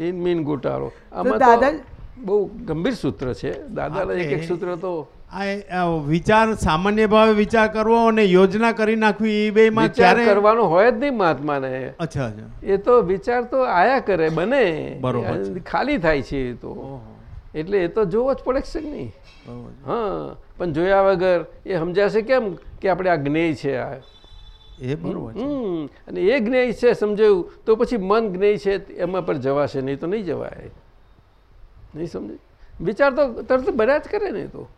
ઇન મીન ગોટાળો. આમાં દાદા- બહુ ગંભીર સૂત્ર છે. દાદાના એક એક સૂત્ર તો એ- વિચાર સામાન્ય ભાવે વિચાર કરવો અને યોજના કરી નાખવી એ બે માં ક્યારે કરવાનો હોય જ નહીં મહાત્માને. અચ્છા અચ્છા. એ તો વિચાર તો આયા કરે બને. બરોબર ખાલી થાય છે એ તો. એટલે એ તો જોવો જ પડે છે નહીં. હા પણ જોયા વગર એ સમજાશે કેમ કે આપણે આ જ્ઞેય છે આ. એ બરોબર અને એ જ્ઞેય છે સમજાયું તો પછી મન જ્ઞેય છે એમાં પર જવાશે નહીં તો નહીં જવાય. નહીં સમજાય? વિચાર તો તરત બધા જ કરે ને તો.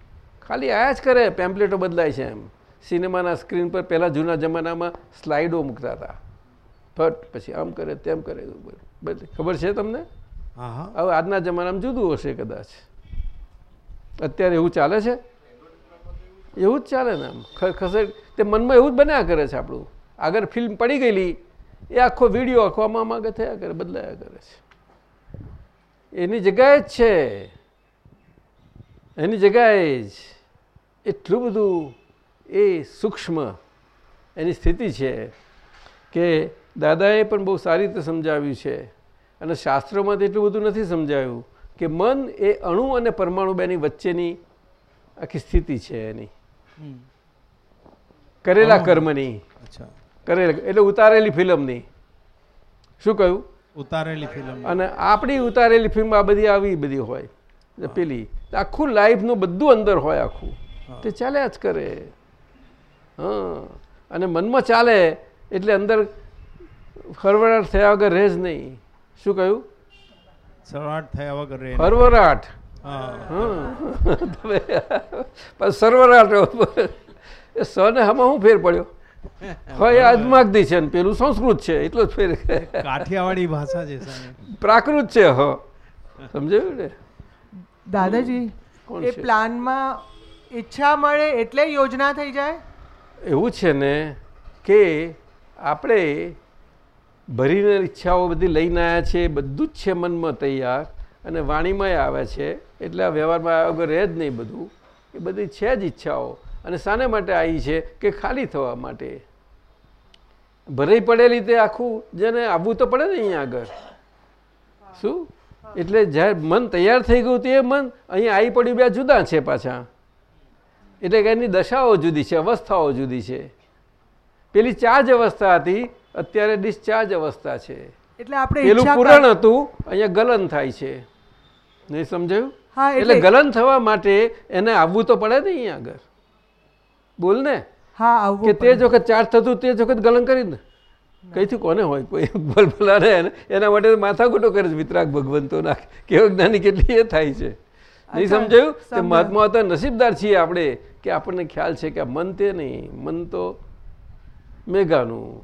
ખાલી આયા જ કરે પેમ્પલેટો બદલાય છે એમ. સિનેમાના સ્ક્રીન પર પહેલાં જૂના જમાનામાં સ્લાઇડો મૂકતા હતા. ફટ પછી આમ કરે તેમ કરે ખબર છે તમને? હા હા. હવે આજના જમાનામાં જુદું હશે કદાચ. અત્યારે એવું ચાલે છે? એવું જ ચાલે ને આમ ખ- ખસે તે મનમાં એવું જ બન્યા કરે છે આપણું. આગળ ફિલ્મ પડી ગયેલી, એ આખો વીડિયો આખો આમાં થયા કરે, બદલાયા કરે છે. એની જગ્યાએ જ છે. એની જગ્યાએ જ એટલું બધું એ સૂક્ષ્મ એની સ્થિતિ છે કે દાદાએ પણ બહુ સારી રીતે સમજાવ્યું છે અને શાસ્ત્રોમાં તો એટલું બધું નથી સમજાવ્યું કે મન એ અણુ અને પરમાણુ બેની વચ્ચેની આખી સ્થિતિ છે એની. કરેલા. કર્મની. કરેલા એટલે ઉતારેલી ફિલ્મની. શું કહ્યું? ઉતારેલી ફિલ્મ અને આપણી ઉતારેલી ફિલ્મ આ બધી આવી બધી હોય. પેલી. આખું લાઈફનું બધું અંદર હોય આખું. તે ચાલ્યા જ કરે. હા. અને મનમાં ચાલે એટલે અંદર ફરવરાટ થયા વગર રહે જ નહીં. શું કહ્યું? ફરવરાટ થયા વગર રહે ફરવરાટ તમે પણ સર્વરાટ એ સને હમાં શું ફેર પડ્યો? હોય અજમાગદી છે ને પેલું સંસ્કૃત છે એટલો જ ફેર. કાઠિયાવાડી ભાષા છે પ્રાકૃત છે હ. સમજાયું ને? દાદાજી એ પ્લાનમાં ઈચ્છા મળે એટલે યોજના થઈ જાય? એવું છે ને કે આપણે ભરીને ઈચ્છાઓ બધી લઈને આવ્યા છે બધું જ છે મનમાં તૈયાર. અને વાણીમાં આવે છે, એટલે આ વ્યવહારમાં આવ્યા વગર રહે જ નહીં બધું. એ બધી છે જ ઈચ્છાઓ. અને શાને માટે આવી છે કે ખાલી થવા માટે. ભરાઈ પડેલી તે આખું, જેને આવવું તો પડે ને અહીંયા આગળ. શું? એટલે જ્યારે મન તૈયાર થઈ ગયું તે મન, અહીંયા આવી પડ્યું બે જુદા છે પાછા. એટલે કે એની દશાઓ જુદી છે, અવસ્થાઓ જુદી છે. પેલી ચાર્જ અવસ્થા હતી, અત્યારે ડિસ્ચાર્જ અવસ્થા છે. એટલે આપણે પેલું પૂરણ હતું અહીંયા ગલન થાય છે. નહીં સમજાયું? હા, એટલે ગલન થવા માટે એને આવવું તો પડે ને અહીંયા આગળ. બોલ ને. હા આવવું કે તે જ વખત ચાર્જ થતું તે જ વખત ગલન કરી ને. કઈથી કોને હોય કોઈ ભલભલાને એના. માટે માથાકૂટો કરે છે વિતરાગ ભગવંતો ના કેવો જ્ઞાની કેટલી એ થાય છે. નહીં સમજાયું? કે મહાત્મા હતા નસીબદાર છીએ આપણે કે આપણને ખ્યાલ છે કે મન તે નહીં મન તો મેઘાનું.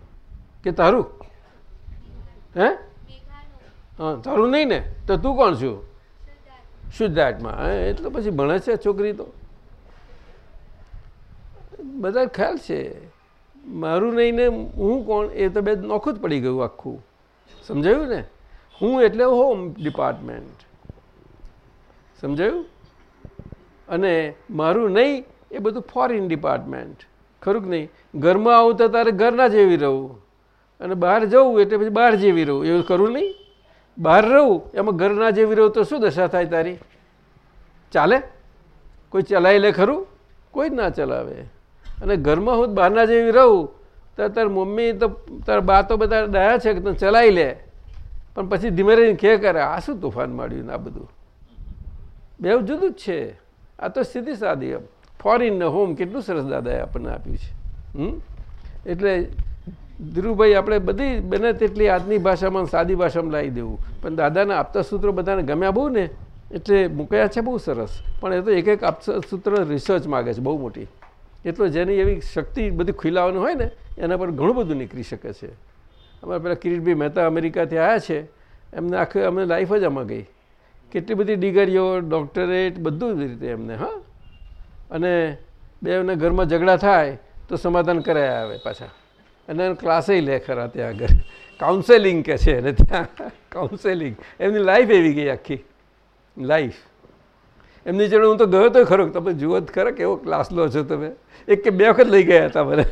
કે તારું? હે? તારું નહીં ને? તો તું કોણ છું? શુદ્ધ આત્મા એટલે પછી ભણે છે છોકરી તો? બધા ખ્યાલ છે. મારું નહીં ને હું કોણ? એ તો બે નોખું જ પડી ગયું આખું. સમજાયું ને? હું એટલે હોમ ડિપાર્ટમેન્ટ સમજાયું? અને મારું નહીં, એ બધું ફોરેન ડિપાર્ટમેન્ટ ખરું કે નહીં? ઘરમાં આવું તો તારે ઘરના જેવી રહું. અને બહાર જવું એટલે પછી બહાર જેવી રહું. એવું કરું નહીં. બહાર રહું, એમાં ઘરના જેવી રહું તો શું દશા થાય તારી? ચાલે? કોઈ ચલાવી લે ખરું? કોઈ જ ના ચલાવે. અને ઘરમાં હું બહારના જેવી રહું, તો તાર મમ્મી તો, તાર બા તો બધા ડાયા છે કે તને ચલાવી લે. પણ પછી ધીમે રહીને ખે કરે, આ શું તોફાન માંડ્યું ને આ બધું? બે જુદું જ છે. આ તો સ્થિતિ સાદી એમ ફોરેન ને હોમ કેટલું સરસ દાદાએ આપણને આપ્યું છે. હમ? એટલે ધીરુભાઈ, આપણે બધી બને તેટલી આજની ભાષામાં સાદી ભાષામાં લાવી દેવું. પણ દાદાના આપતા સૂત્રો બધાને ગમ્યા બહુ ને, એટલે મૂક્યા છે બહુ સરસ. પણ એ તો એક એક આપતા સૂત્ર રિસર્ચ માગે છે, બહુ મોટી. એટલો જેની એવી શક્તિ બધી ખીલાવાનું હોય ને, એના પર ઘણું બધું નીકળી શકે છે. અમારા પેલા કિરીટભાઈ મહેતા અમેરિકાથી આવ્યા છે, એમને આખી અમે લાઈફ જ આમાં ગઈ. કેટલી બધી ડિગ્રીઓ ડૉક્ટરેટ બધું જ રીતે એમને, હા. અને બે એમને ઘરમાં ઝઘડા થાય, તો સમાધાન કરાયા આવે પાછા. અને એને ક્લાસે લે ખરા ત્યાં આગળ. કાઉન્સેલિંગ કે છે એને ત્યાં. કાઉન્સેલિંગ એમની લાઈફ એવી ગઈ આખી. લાઈફ એમની જોડે હું તો ગયો તો ખરો તમે જુઓ જ ખરા કેવો ક્લાસ લો છો તમે. એક કે બે વખત લઈ ગયા હતા મને.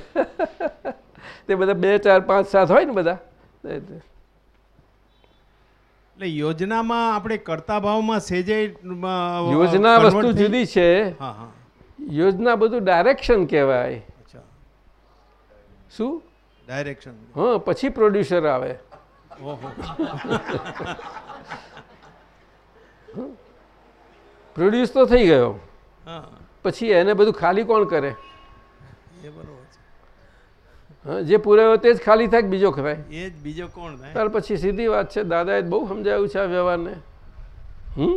તે બધા બે ચાર પાંચ સાત હોય ને બધા. એટલે યોજનામાં આપણે કરતા ભાવમાં સેજે યોજના વસ્તુ જુદી છે. યોજના બધું ડાયરેક્શન કહેવાય. શું? ડાયરેક્શન હા પછી પ્રોડ્યુસર આવે. પ્રોડ્યુસ તો થઈ ગયો. પછી એને બધું ખાલી કોણ કરે? એ બરોબર છે. હા જે પૂરાયો તે જ ખાલી થાય બીજો ખવાય એ જ બીજો કોણ થાય? ત્યાર પછી સીધી વાત છે દાદાએ બહુ સમજાવ્યું છે આ વ્યવહારને. હમ?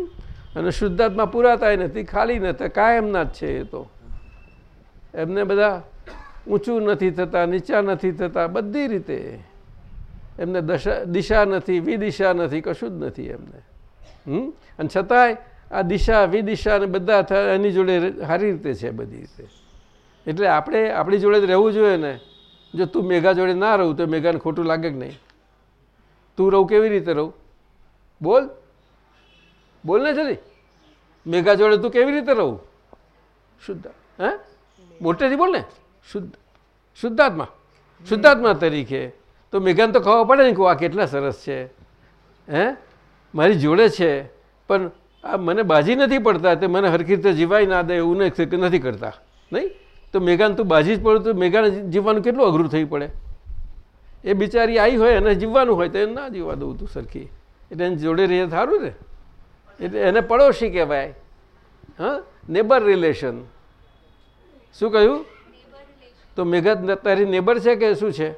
અને શુદ્ધાત્મા પુરાતા નથી ખાલી નથી કાયમના જ છે એ તો. એમને બધા ઊંચું નથી થતા, નીચા નથી થતા, બધી રીતે. એમને દશા, દિશા નથી, વિદિશા નથી, કશું જ નથી એમને. હમ? અને છતાંય આ દિશા, વિદિશા ને બધા એની જોડે સારી રીતે છે બધી રીતે. એટલે આપણે, આપણી જોડે જ રહેવું જોઈએ ને. જો તું મેઘા જોડે ના રહું, તો મેઘાને ખોટું લાગે કે નહીં? તું રહું કેવી રીતે રહું? બોલ. બોલ ને જરી મેઘા જોડે તું કેવી રીતે રહું? શુદ્ધ. હે? મોટેથી બોલ ને. શુદ્ધ શુદ્ધાત્મા. શુદ્ધાત્મા તરીકે. તો મેઘાન તો ખબર પડે ને કે આ કેટલા સરસ છે. હે? મારી જોડે છે. પણ આ મને બાજી નથી પડતા તે મને હરખી રીતે જીવાય ના દે એવું નથી કરતા. નહીં? તો મેઘાન તું બાજી જ પડે તો મેઘાને જીવવાનું કેટલું અઘરું થઈ પડે? એ બિચારી આવી હોય અને જીવવાનું હોય તો એને ના જીવવા દઉં તું સરખી. એટલે એને જોડે રહીએ સારું ને. એટલે એને પડોશી કહેવાય. હા? Neighbour relation. શું કહ્યું? તો મેઘા તારી નેબર છે કે શું છે?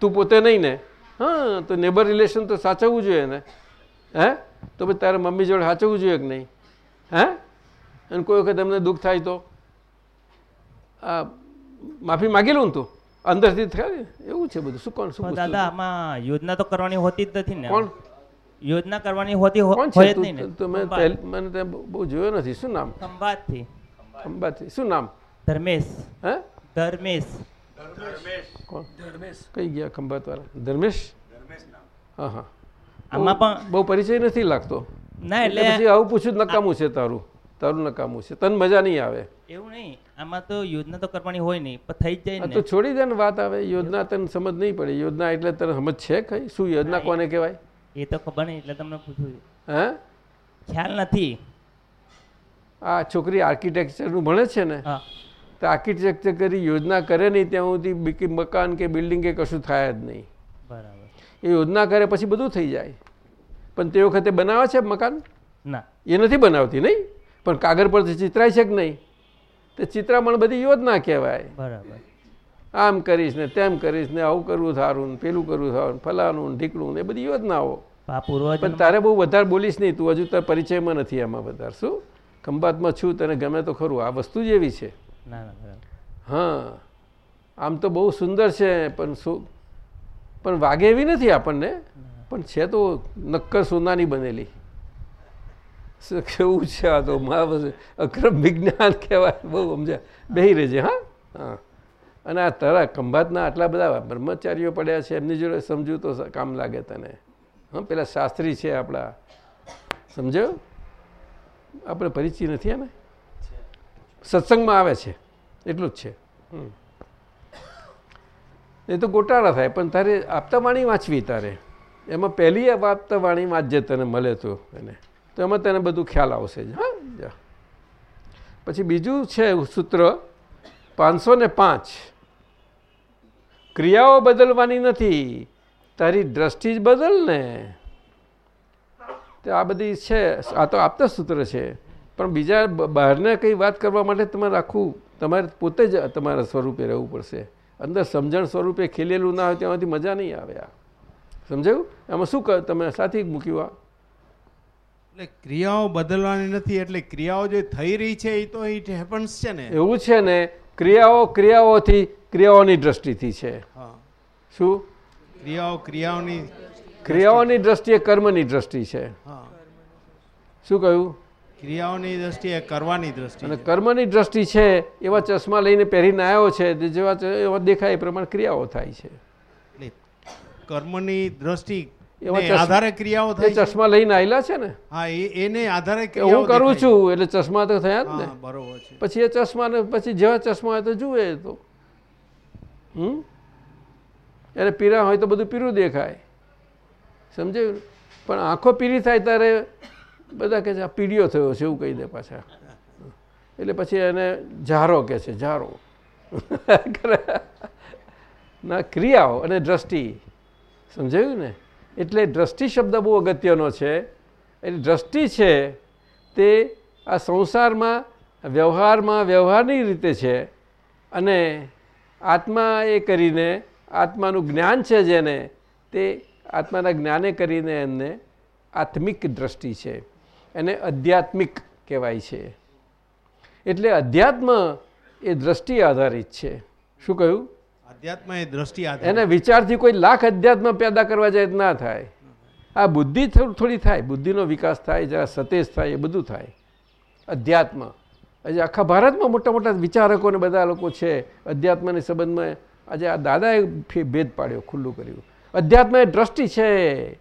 તું પોતે નહીં ને? હા તો નેબર રિલેશન તો સાચવવું જોઈએ ને. હે? તો પછી તારા મમ્મી જોડે સાચવવું જોઈએ કે નહીં? હે? અને કોઈ વખત એમને દુઃખ થાય તો? આ માફી માગી લઉં ને તું? અંદરથી થાય એવું છે બધું. શું કોણ શું દાદા આમાં યોજના તો કરવાની હોતી જ નથી ને. કોણ? યોજના કરવાની હોતી હોય જ નહીં ને. તો મેં મને બહુ બહુ જોયો નથી. શું નામ? ખંભાતથી ખંભાતથી શું નામ? ધર્મેશ. હે? ધર્મેશ કઈ ગયા ખંભાતવાળા? ધર્મેશ? હા હા. આમાં બહુ- પણ- બહુ પરિચય નથી લાગતો. ના, એટલે- પછી આવું પૂછ્યું નકામું છે તારું. તારું નકામું છે. તને મજા નહીં આવે. એવું નહીં. આમાં તો યોજના તો કરવાની હોય નહીં પણ થઈ જ જાય તો છોડી દે ને વાત આવે. યોજના તને સમજ નહીં પડે. યોજના એટલે તને સમજ છે કઈ શું યોજના કોને કહેવાય? એ તો ખબર નહીં એટલે તમને પૂછું. હે? ખ્યાલ નથી. આ છોકરી આર્કિટેક્ચરનું ભણે છે ને? હા. તો આર્કિટેક્ચર કરી યોજના કરે નહીં ત્યાં સુધી મકાન કે બિલ્ડિંગ કે કશું થાય જ નહીં. બરાબર. એ યોજના કરે પછી બધું થઈ જાય. પણ તે વખતે બનાવે છે મકાન? ના. એ નથી બનાવતી નહીં? પણ કાગળ પરથી ચિતરાય છે કે નહીં? તે ચિત્રામણ બધી યોજના કહેવાય. બરાબર. આમ કરીશ ને તેમ કરીશ ને આવું કરવું સારું ને પેલું કરવું સારું ફલાનું ને ઢીકણું ને એ બધી યોજનાઓ. પણ તારે બહુ વધારે બોલીશ નહીં તું હજુ તારા પરિચયમાં નથી આમાં વધારે. શું? ખંભાતમાં છું તને ગમે તો ખરું. આ વસ્તુ જ એવી છે. હા આમ તો બહુ સુંદર છે પણ શું પણ વાગે એવી નથી આપણને. પણ છે તો નક્કર સોનાની બનેલી. કેવું છે આ તો? અક્રમ વિજ્ઞાન કહેવાય. બહુ સમજ્યા. બેહી રહેજે હા? હા. અને આ તારા ખંભાતના આટલા બધા બ્રહ્મચારીઓ પડ્યા છે એમની જોડે સમજવું તો કામ લાગે તને. હા પેલા શાસ્ત્રી છે આપણા. સમજ્યો? આપણે પરિચય નથી એને સત્સંગમાં આવે છે. એટલું જ છે. એ તો ગોટાળા થાય, પણ તારે આપતા વાણી વાંચવી તારે. એમાં પહેલી આપતા વાણી વાંચજે તને, મળે તો એને. તો એમાં તને બધું ખ્યાલ આવશે જ. હા પછી બીજું છે સૂત્ર પાંચસો ને પાંચ. ક્રિયાઓ બદલવાની નથી. તારી દ્રષ્ટિ જ બદલ ને. આ બધી છે, આ તો આપતા સૂત્ર છે. પણ બીજા બહારના કંઈ વાત કરવા માટે તમારે આખું તમારે પોતે જ તમારા સ્વરૂપે રહેવું પડશે. અંદર સમજણ સ્વરૂપે ખીલેલું ના હોય ત્યાંથી મજા નહીં આવે આ. સમજાયું? એમાં શું કર તમે સાથી મૂક્યું આ? એટલે ક્રિયાઓ બદલવાની નથી એટલે ક્રિયાઓ જે થઈ રહી છે એ તો ઇટ હેપન્સ છે ને. એવું છે ને ક્રિયાઓ ક્રિયાઓથી ક્રિયાઓની દ્રષ્ટિથી છે. હા. શું? ક્રિયાઓ ક્રિયાઓની ક્રિયાઓની દ્રષ્ટિએ કર્મની દ્રષ્ટિ છે. હા. શું કહ્યું? ક્રિયાઓની દ્રષ્ટિએ કરવાની દ્રષ્ટિ અને કર્મની દ્રષ્ટિ છે એવા ચશ્મા લઈને પહેરીને આવ્યો છે જેવા એવા દેખાય એ પ્રમાણે ક્રિયાઓ થાય છે. એટલે કર્મની દ્રષ્ટિ એવા આધારે ક્રિયાઓ થાય ચશ્મા લઈને આવેલા છે ને? હા એને આધારે હું કરું છું. એટલે ચશ્મા તો થયા જ ને. બરોબર છે. પછી એ ચશ્માને પછી જેવા ચશ્મા હોય તો જુએ તો. હમ? એને પીરા હોય તો બધું પીરું દેખાય. સમજાયું? પણ આંખો પીરી થાય ત્યારે બધા કહે છે, આ પીડિયો થયો છે, એવું કહી દે પાછા. એટલે પછી એને ઝારો કે છે, ઝારો. ના, ક્રિયાઓ અને દ્રષ્ટિ. સમજાયું ને? એટલે દ્રષ્ટિ શબ્દ બહુ અગત્યનો છે. એટલે દ્રષ્ટિ છે તે આ સંસારમાં, વ્યવહારમાં વ્યવહારની રીતે છે અને આત્મા એ કરીને, આત્માનું જ્ઞાન છે જેને, તે આત્માના જ્ઞાને કરીને એમને આત્મિક દ્રષ્ટિ છે. એને અધ્યાત્મિક કહેવાય છે. એટલે અધ્યાત્મ એ દ્રષ્ટિ આધારિત છે. શું કહ્યું? અધ્યાત્મ એ દ્રષ્ટિ એને વિચારથી કોઈ લાખ અધ્યાત્મ પેદા કરવા જાય ના થાય. આ બુદ્ધિ થોડી થોડી થાય. બુદ્ધિનો વિકાસ થાય જરા સતેજ થાય એ બધું થાય. અધ્યાત્મ આજે આખા ભારતમાં મોટા મોટા વિચારકો ને બધા લોકો છે. અધ્યાત્મને સંબંધમાં આજે આ દાદાએ ભેદ પાડ્યો ખુલ્લું કર્યું. અધ્યાત્મ એ દ્રષ્ટિ છે.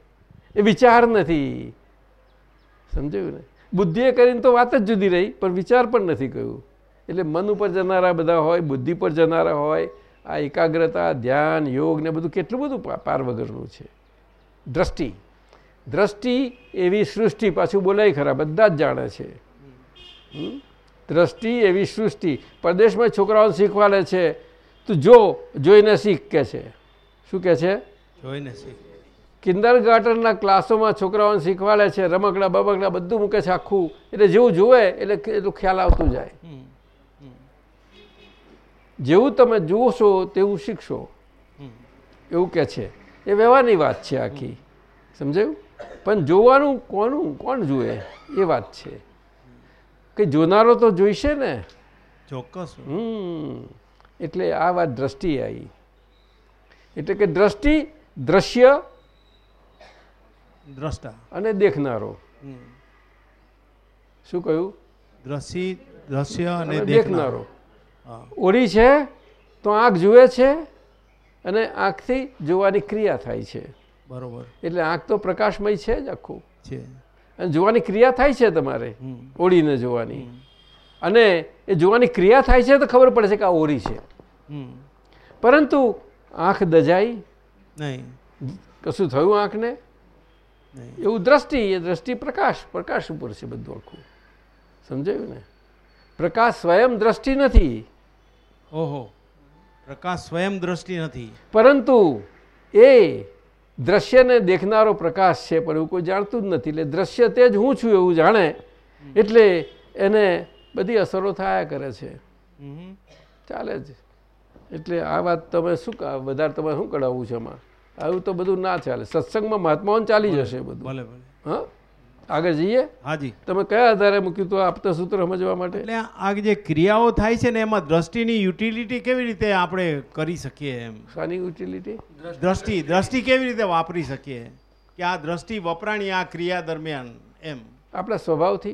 એ વિચાર નથી. સમજાયું ને બુદ્ધિએ કરીને તો વાત જ જુદી રહી, પણ વિચાર પણ નથી કહ્યું એટલે મન ઉપર જનારા બધા હોય, બુદ્ધિ પર જનારા હોય, આ એકાગ્રતા, ધ્યાન, યોગ ને બધું કેટલું બધું પાર વગરનું છે. દ્રષ્ટિ. દ્રષ્ટિ એવી સૃષ્ટિ પાછું બોલાય ખરા, બધા જ જાણે છે? દ્રષ્ટિ એવી સૃષ્ટિ. પરદેશમાં છોકરાઓને શીખવાડે છે. તું જો, જોઈને શીખ કે છે. શું કે છે? જોઈને શીખ. કિન્ડર ગાર્ટનના ક્લાસોમાં છોકરાઓને શીખવાડે છે રમકડા બમકડા બધું મૂકે છે આખું. એટલે જેવું જુએ એટલે એટલું ખ્યાલ આવતું જાય. જેવું તમે જોશો તેવું શીખશો. એવું કે છે. એ વ્યવહારની વાત છે આખી. સમજાયું? પણ જોવાનું કોનું કોણ જુએ? એ વાત છે. કે જોનારો તો જોઈશે ને? ચોક્કસ. હમ. એટલે આ વાત દ્રષ્ટિ આવી. એટલે કે દ્રષ્ટિ દ્રશ્ય દ્રષ્ટા. અને દેખનારો. શું કહ્યું? દ્રષ્ટિ દ્રશ્ય અને દેખનારો. ઓળી છે તો આંખ જુએ છે અને આંખથી જોવાની ક્રિયા થાય છે. બરોબર. એટલે આંખ તો પ્રકાશમય છે જ આખું. છે. અને જોવાની ક્રિયા થાય છે તમારે ઓળીને જોવાની. અને એ જોવાની ક્રિયા થાય છે તો ખબર પડે છે કે આ ઓરી છે. પરંતુ આંખ દજાઈ. નહીં. કશું થયું આંખને? એવું દ્રષ્ટિ એ દ્રષ્ટિ પ્રકાશ પ્રકાશ ઉપર છે બધું આખું. સમજાયું ને? પ્રકાશ સ્વયં દ્રષ્ટિ નથી. ઓહો. પ્રકાશ સ્વયં દ્રષ્ટિ નથી. પરંતુ એ દ્રશ્યને દેખનારો પ્રકાશ છે પણ એવું કોઈ જાણતું જ નથી. એટલે દ્રશ્ય તે જ હું છું એવું જાણે. એટલે એને બધી અસરો થયા કરે છે. ચાલે જ. એટલે આ વાત તમે શું વધારે તમારે શું કઢાવવું છે એમાં આવું તો બધું ના ચાલે. સત્સંગમાં મહાત્માઓને ચાલી જશે બધું. ભલે ભલે. હા? આગળ જઈએ? હાજી. તમે કયા આધારે મૂક્યું તો આપતા સૂત્ર સમજવા માટે? એટલે આ જે ક્રિયાઓ થાય છે ને એમાં દ્રષ્ટિની યુટિલિટી કેવી રીતે આપણે કરી શકીએ એમ? શાની યુટિલિટી? દ્રષ્ટિ દ્રષ્ટિ કેવી રીતે વાપરી શકીએ? કે આ દ્રષ્ટિ વપરાણી આ ક્રિયા દરમિયાન એમ? આપણા સ્વભાવથી.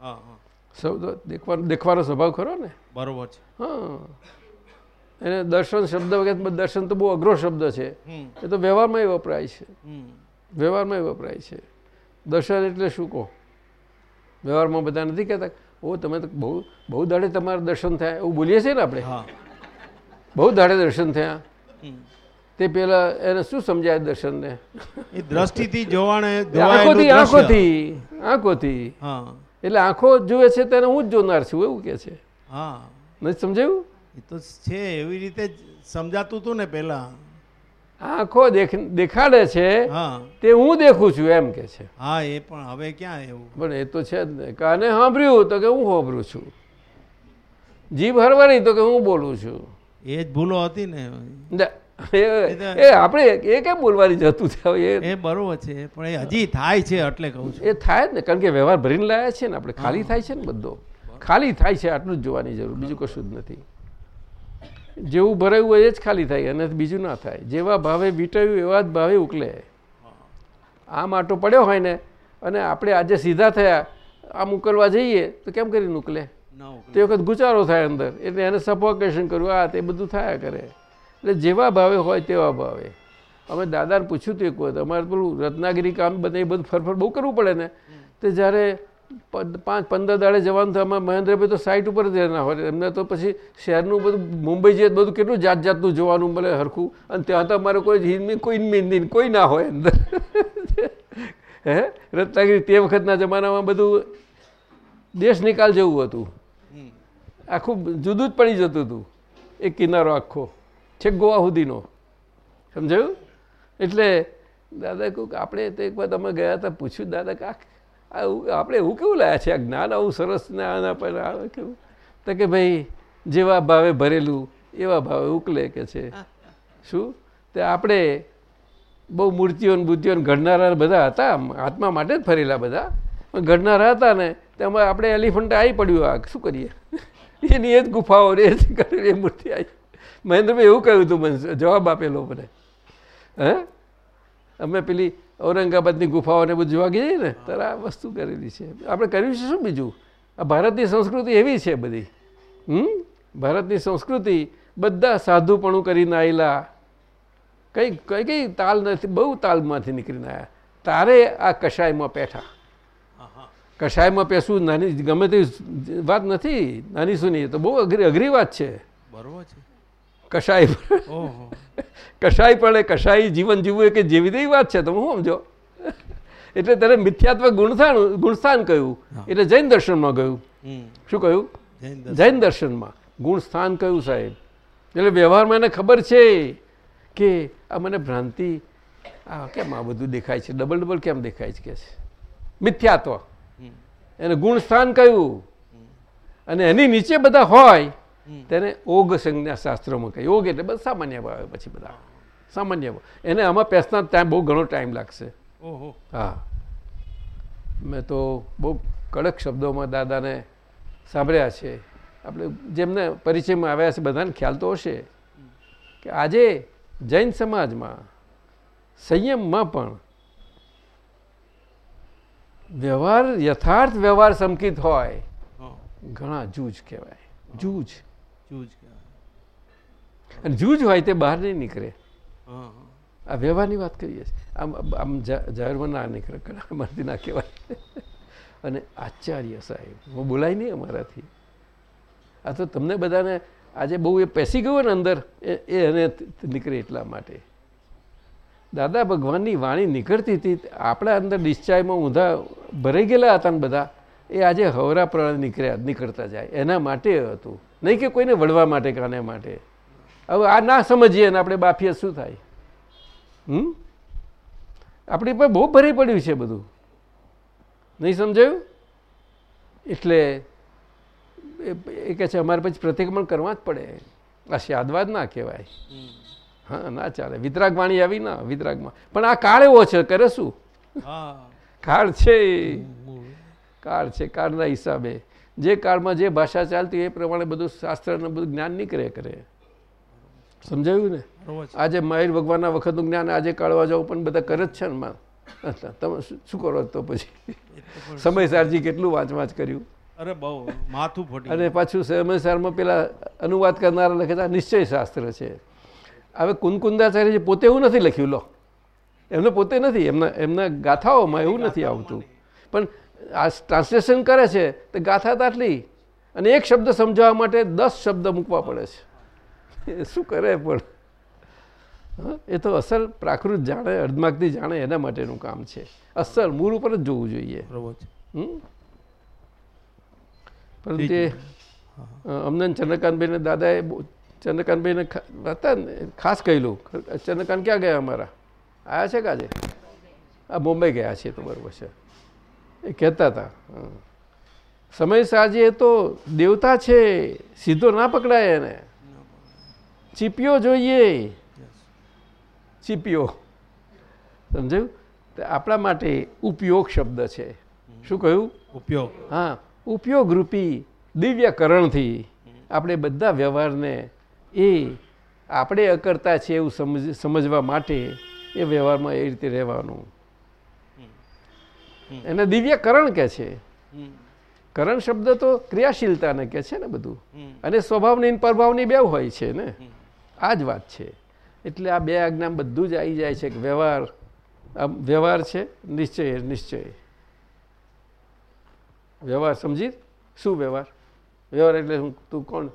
હા હા. સૌ દેખવાનો દેખવાનો સ્વભાવ ખરો ને? બરોબર છે. હા. એને દર્શન શબ્દ વગેરે દર્શન તો બહુ અઘરો શબ્દ છે. એ તો વ્યવહારમાં વપરાય છે. વ્યવહારમાં વપરાય છે. દર્શન એટલે શું કહો? વ્યવહારમાં બધા નથી કહેતા ઓ તમે તો બહુ બહુ દાડે તમારા દર્શન થયા. એવું બોલીએ છીએ ને આપણે? બહુ દાડે દર્શન થયા. તે પેલા એને શું સમજાય દર્શનને? એ દ્રષ્ટિથી જોવાને આંખોથી આંખોથી આંખોથી. એટલે આંખો જુએ છે તેને હું જ જોનાર છું એવું કે છે. હા. નથી સમજાયું? એ તો છે એવી રીતે સમજાતું હતું ને પહેલા. આંખો દેખ દેખાડે છે હા. તે હું દેખું છું એમ કે છે. હા એ પણ હવે ક્યાં એવું? પણ એ તો છે જ ને. કાને સાંભળ્યું તો કે હું સાંભળું છું. જીભ હરવાની તો કે હું બોલું છું. એ જ ભૂલો હતી ને. એ આપણે એ કેમ બોલવાની જતું છે એ એ બરોબર છે પણ એ હજી થાય છે એટલે કહું છું. એ થાય જ ને કારણ કે વ્યવહાર ભરીને લાયા છે ને આપણે ખાલી થાય છે ને બધો. ખાલી થાય છે આટલું જ જોવાની જરૂર બીજું કશું જ નથી. જેવું ભરાયું હોય એ જ ખાલી થાય અને બીજું ના થાય. જેવા ભાવે વીટાયું એવા જ ભાવે ઉકલે. આમ આટો પડ્યો હોય ને અને આપણે આજે સીધા થયા આમ ઉકલવા જઈએ તો કેમ કરીને ઉકલે? તે વખત ગુચારો થાય અંદર એટલે એને સફોકેશન કર્યું આ તે બધું થયા કરે. એટલે જેવા ભાવે હોય તેવા ભાવે. અમે દાદાને પૂછ્યું હતું એક વખત અમારે પેલું રત્નાગીરી કામ બધે એ બધું ફરફર બહુ કરવું પડે ને તે જ્યારે પાંચ પંદર દાડે જવાનું થાય અમારે મહેન્દ્રભાઈ તો સાઇટ ઉપર જ ના હોય. એમને તો પછી શહેરનું બધું મુંબઈ જઈએ બધું કેટલું જાત જાતનું જોવાનું મળે હરખું. અને ત્યાં તો અમારે કોઈ હિન્દી કોઈ હિન્દી કોઈ ના હોય અંદર. હે? રત્નાગીરી તે વખતના જમાનામાં બધું દેશ નિકાલ જેવું હતું. આખું જુદું જ પડી જતું હતું. એ કિનારો આખો. છેક ગોવા સુધીનો. સમજાયું? એટલે દાદા કહું આપણે તો એક વાર અમે ગયા હતા પૂછ્યું દાદા કે આ આવું આપણે એવું કેવું લાયા છે આ જ્ઞાન આવું સરસ ને આના પર આવે કેવું તો કે ભાઈ જેવા ભાવે ભરેલું એવા ભાવે ઉકલે કે છે. શું? તે આપણે બહુ મૂર્તિઓ ને બુદ્ધિઓ ઘડનારા બધા હતા આત્મા માટે જ ફરેલા બધા. પણ ઘડનારા હતા ને તેમાં આપણે એલિફન્ટ આવી પડ્યું આ શું કરીએ? એની એ જ ગુફાઓ રે એ જ કરેલી એ મૂર્તિ આવી મહેન્દ્રભાઈ એવું કહ્યું હતું મને જવાબ આપેલો મને. હે? અમે પેલી ઔરંગાબાદની ગુફાઓને બધું જોવા ગઈએ ને ત્યારે આ વસ્તુ કરેલી છે. આપણે કર્યું છે શું બીજું? આ ભારતની સંસ્કૃતિ એવી છે બધી. હમ? ભારતની સંસ્કૃતિ બધા સાધુપણું કરીને આવેલા કઈ કઈ કઈ તાલ નથી બહુ તાલમાંથી નીકળીને આવ્યા તારે આ કષાયમાં પેઠા. કષાયમાં પેસવું નાની ગમે તેવી વાત નથી નાની સુની તો બહુ અઘરી અઘરી વાત છે. બરોબર છે. કષાય કષાય પડે કશાય જીવન જીવવું એ કે જેવી તેવી વાત છે તમે હું સમજો. એટલે ત્યારે મિથ્યાત્વ ગુણસ્થાન ગુણસ્થાન કહ્યું. એટલે જૈન દર્શનમાં ગયું શું કહ્યું? જૈન દર્શન. જૈન દર્શનમાં. ગુણસ્થાન કહ્યું સાહેબ. એટલે વ્યવહારમાં એને ખબર છે કે આ મને ભ્રાંતિ આ કેમ આ બધું દેખાય છે? ડબલ ડબલ કેમ દેખાય છે કે છે? મિથ્યાત્વ. એને ગુણસ્થાન કહ્યું. અને એની નીચે બધા હોય તેને ઓગ સંજ્ઞા શાસ્ત્રોમાં કહ્યું. ઓગ એટલે બધા સામાન્ય આવે પછી બધા. સામાન્ય. એને આમાં પેસના ટાઈમ બહુ ઘણો ટાઈમ લાગશે. ઓહો. હા. મેં તો બહુ કડક શબ્દોમાં દાદાને સાંભળ્યા છે. આપણે જેમને પરિચયમાં આવ્યા છે બધાને ખ્યાલ તો હશે કે આજે જૈન સમાજમાં સંયમમાં પણ વ્યવહાર યથાર્થ વ્યવહાર સમકિત હોય. ઘણા જૂજ કહેવાય. જૂજ. જૂજ કહેવાય. અને જૂજ હોય તે બહાર નહીં નીકળે. આ વ્યવહારની વાત કરીએ છીએ. આમ આમ જાહેરમાં ના નીકળે ના કહેવાય. અને આચાર્ય સાહેબ, હું બોલાય નહીં અમારાથી. આ તો તમને બધાને, આજે બહુ એ પેસી ગયો ને અંદર, એ એને નીકળે એટલા માટે. દાદા ભગવાનની વાણી નીકળતી હતી, આપણા અંદર ડિસ્ચાર્જમાં ઊંધા ભરાઈ ગયેલા હતા ને બધા, એ આજે હવરા પ્રમાણે નીકળ્યા નીકળતા જાય. એના માટે હતું. નહીં કે કોઈને વળવા માટે કાને માટે. હવે આ ના સમજીએ ને આપણે બાફીએ શું થાય? હમ? આપણી પર બહુ ભરી પડ્યું છે બધું. નહીં સમજાયું? એટલે એ- કહે છે અમારે પછી પ્રતિક્રમણ કરવા જ પડે. આ શાદવાદ ના કહેવાય. હા ના ચાલે. વિતરાગ વાણી આવી ના વિતરાગમાં. પણ આ કાળ એવો છે કરે શું? કાળ છે. કાળ છે કાળના હિસાબે. જે કાળમાં જે ભાષા ચાલતી એ પ્રમાણે બધું શાસ્ત્રને બધું જ્ઞાન નીકળે કરે. સમજાયું ને? આજે માહિર ભગવાનના વખતનું જ્ઞાન આજે કાઢવા જાવ પણ બધા કરે જ છે ને માં તમે શું- કરો તો પછી? સમયસારજી કેટલું વાંચ વાંચ કર્યું? અરે બહુ માથું ફોટી અને પાછું સમયસારમાં પેલા અનુવાદ કરનારા લખે છે આ નિશ્ચય શાસ્ત્ર છે. હવે કુંદકુંદાચાર્ય પોતે એવું નથી લખ્યું લો. એમને પોતે નથી એમના એમના ગાથાઓમાં એવું નથી આવતું. પણ આ ટ્રાન્સલેશન કરે છે તો ગાથા તો આટલી અને એક શબ્દ સમજાવવા માટે દસ શબ્દ મૂકવા પડે છે. એ શું કરે પણ? એ તો અસલ પ્રાકૃત જાણે અર્ધમાગથી જાણે એના માટેનું કામ છે. અસલ મૂળ ઉપર જ જોવું જોઈએ? પરંતુ જે અમને ચંદ્રકાંતભાઈને દાદાએ ચંદ્રકાંતભાઈને હતા ને ખાસ કહેલું. ચંદ્રકાંત ક્યાં ગયા અમારા? આવ્યા છે કે આજે? આ બોમ્બે ગયા છે તો બરાબર છે. એ કહેતા હતા. સમય સાજે એ તો દેવતા છે. સીધો ના પકડાય એને. ચીપિયો જોઈએ. ચીપિયો. સમજાયું? તો આપણા માટે ઉપયોગ શબ્દ છે. શું કહ્યું? ઉપયોગ. હા ઉપયોગરૂપી દિવ્યકરણથી આપણે બધા વ્યવહારને એ આપણે અકર્તા છે એવું સમજ સમજવા માટે એ વ્યવહારમાં એ રીતે રહેવાનું. એને દિવ્યકરણ કહે છે. કરણ શબ્દ તો ક્રિયાશીલતાને કહે છે ને બધું. અને સ્વભાવની પ્રભાવની બે હોય છે ને. આ જ વાત છે. એટલે આ બે આજ્ઞા બધું જ આવી જાય છે કે વ્યવહાર આમ વ્યવહાર છે, નિશ્ચય નિશ્ચય. વ્યવહાર સમજી? શું વ્યવહાર? વ્યવહાર એટલે હું, તું કોણ?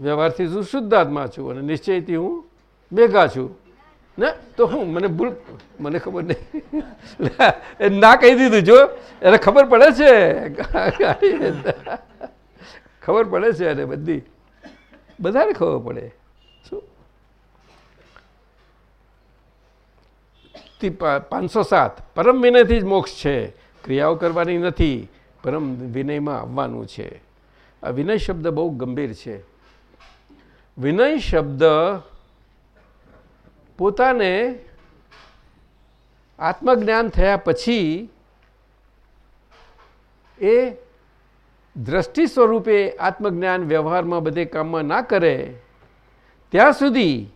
વ્યવહારથી હું શુદ્ધાત્મા છું અને નિશ્ચયથી હું ભેગા છું. ને? તો હું, મને ભૂલ, મને ખબર નહીં. ના કહી દીધું, જો. એને ખબર પડે છે. ખબર પડે છે એને બધી. બધાને ખબર પડે. શું? પાંચસો સાત. પરમ વિનયથી જ મોક્ષ છે. ક્રિયાઓ કરવાની નથી. પરમ વિનયમાં આવવાનું છે. આ વિનય શબ્દ બહુ ગંભીર છે. વિનય શબ્દ પોતાને આત્મજ્ઞાન થયા પછી એ દ્રષ્ટિ સ્વરૂપે આત્મજ્ઞાન વ્યવહારમાં બધે કામમાં ના કરે ત્યાં સુધી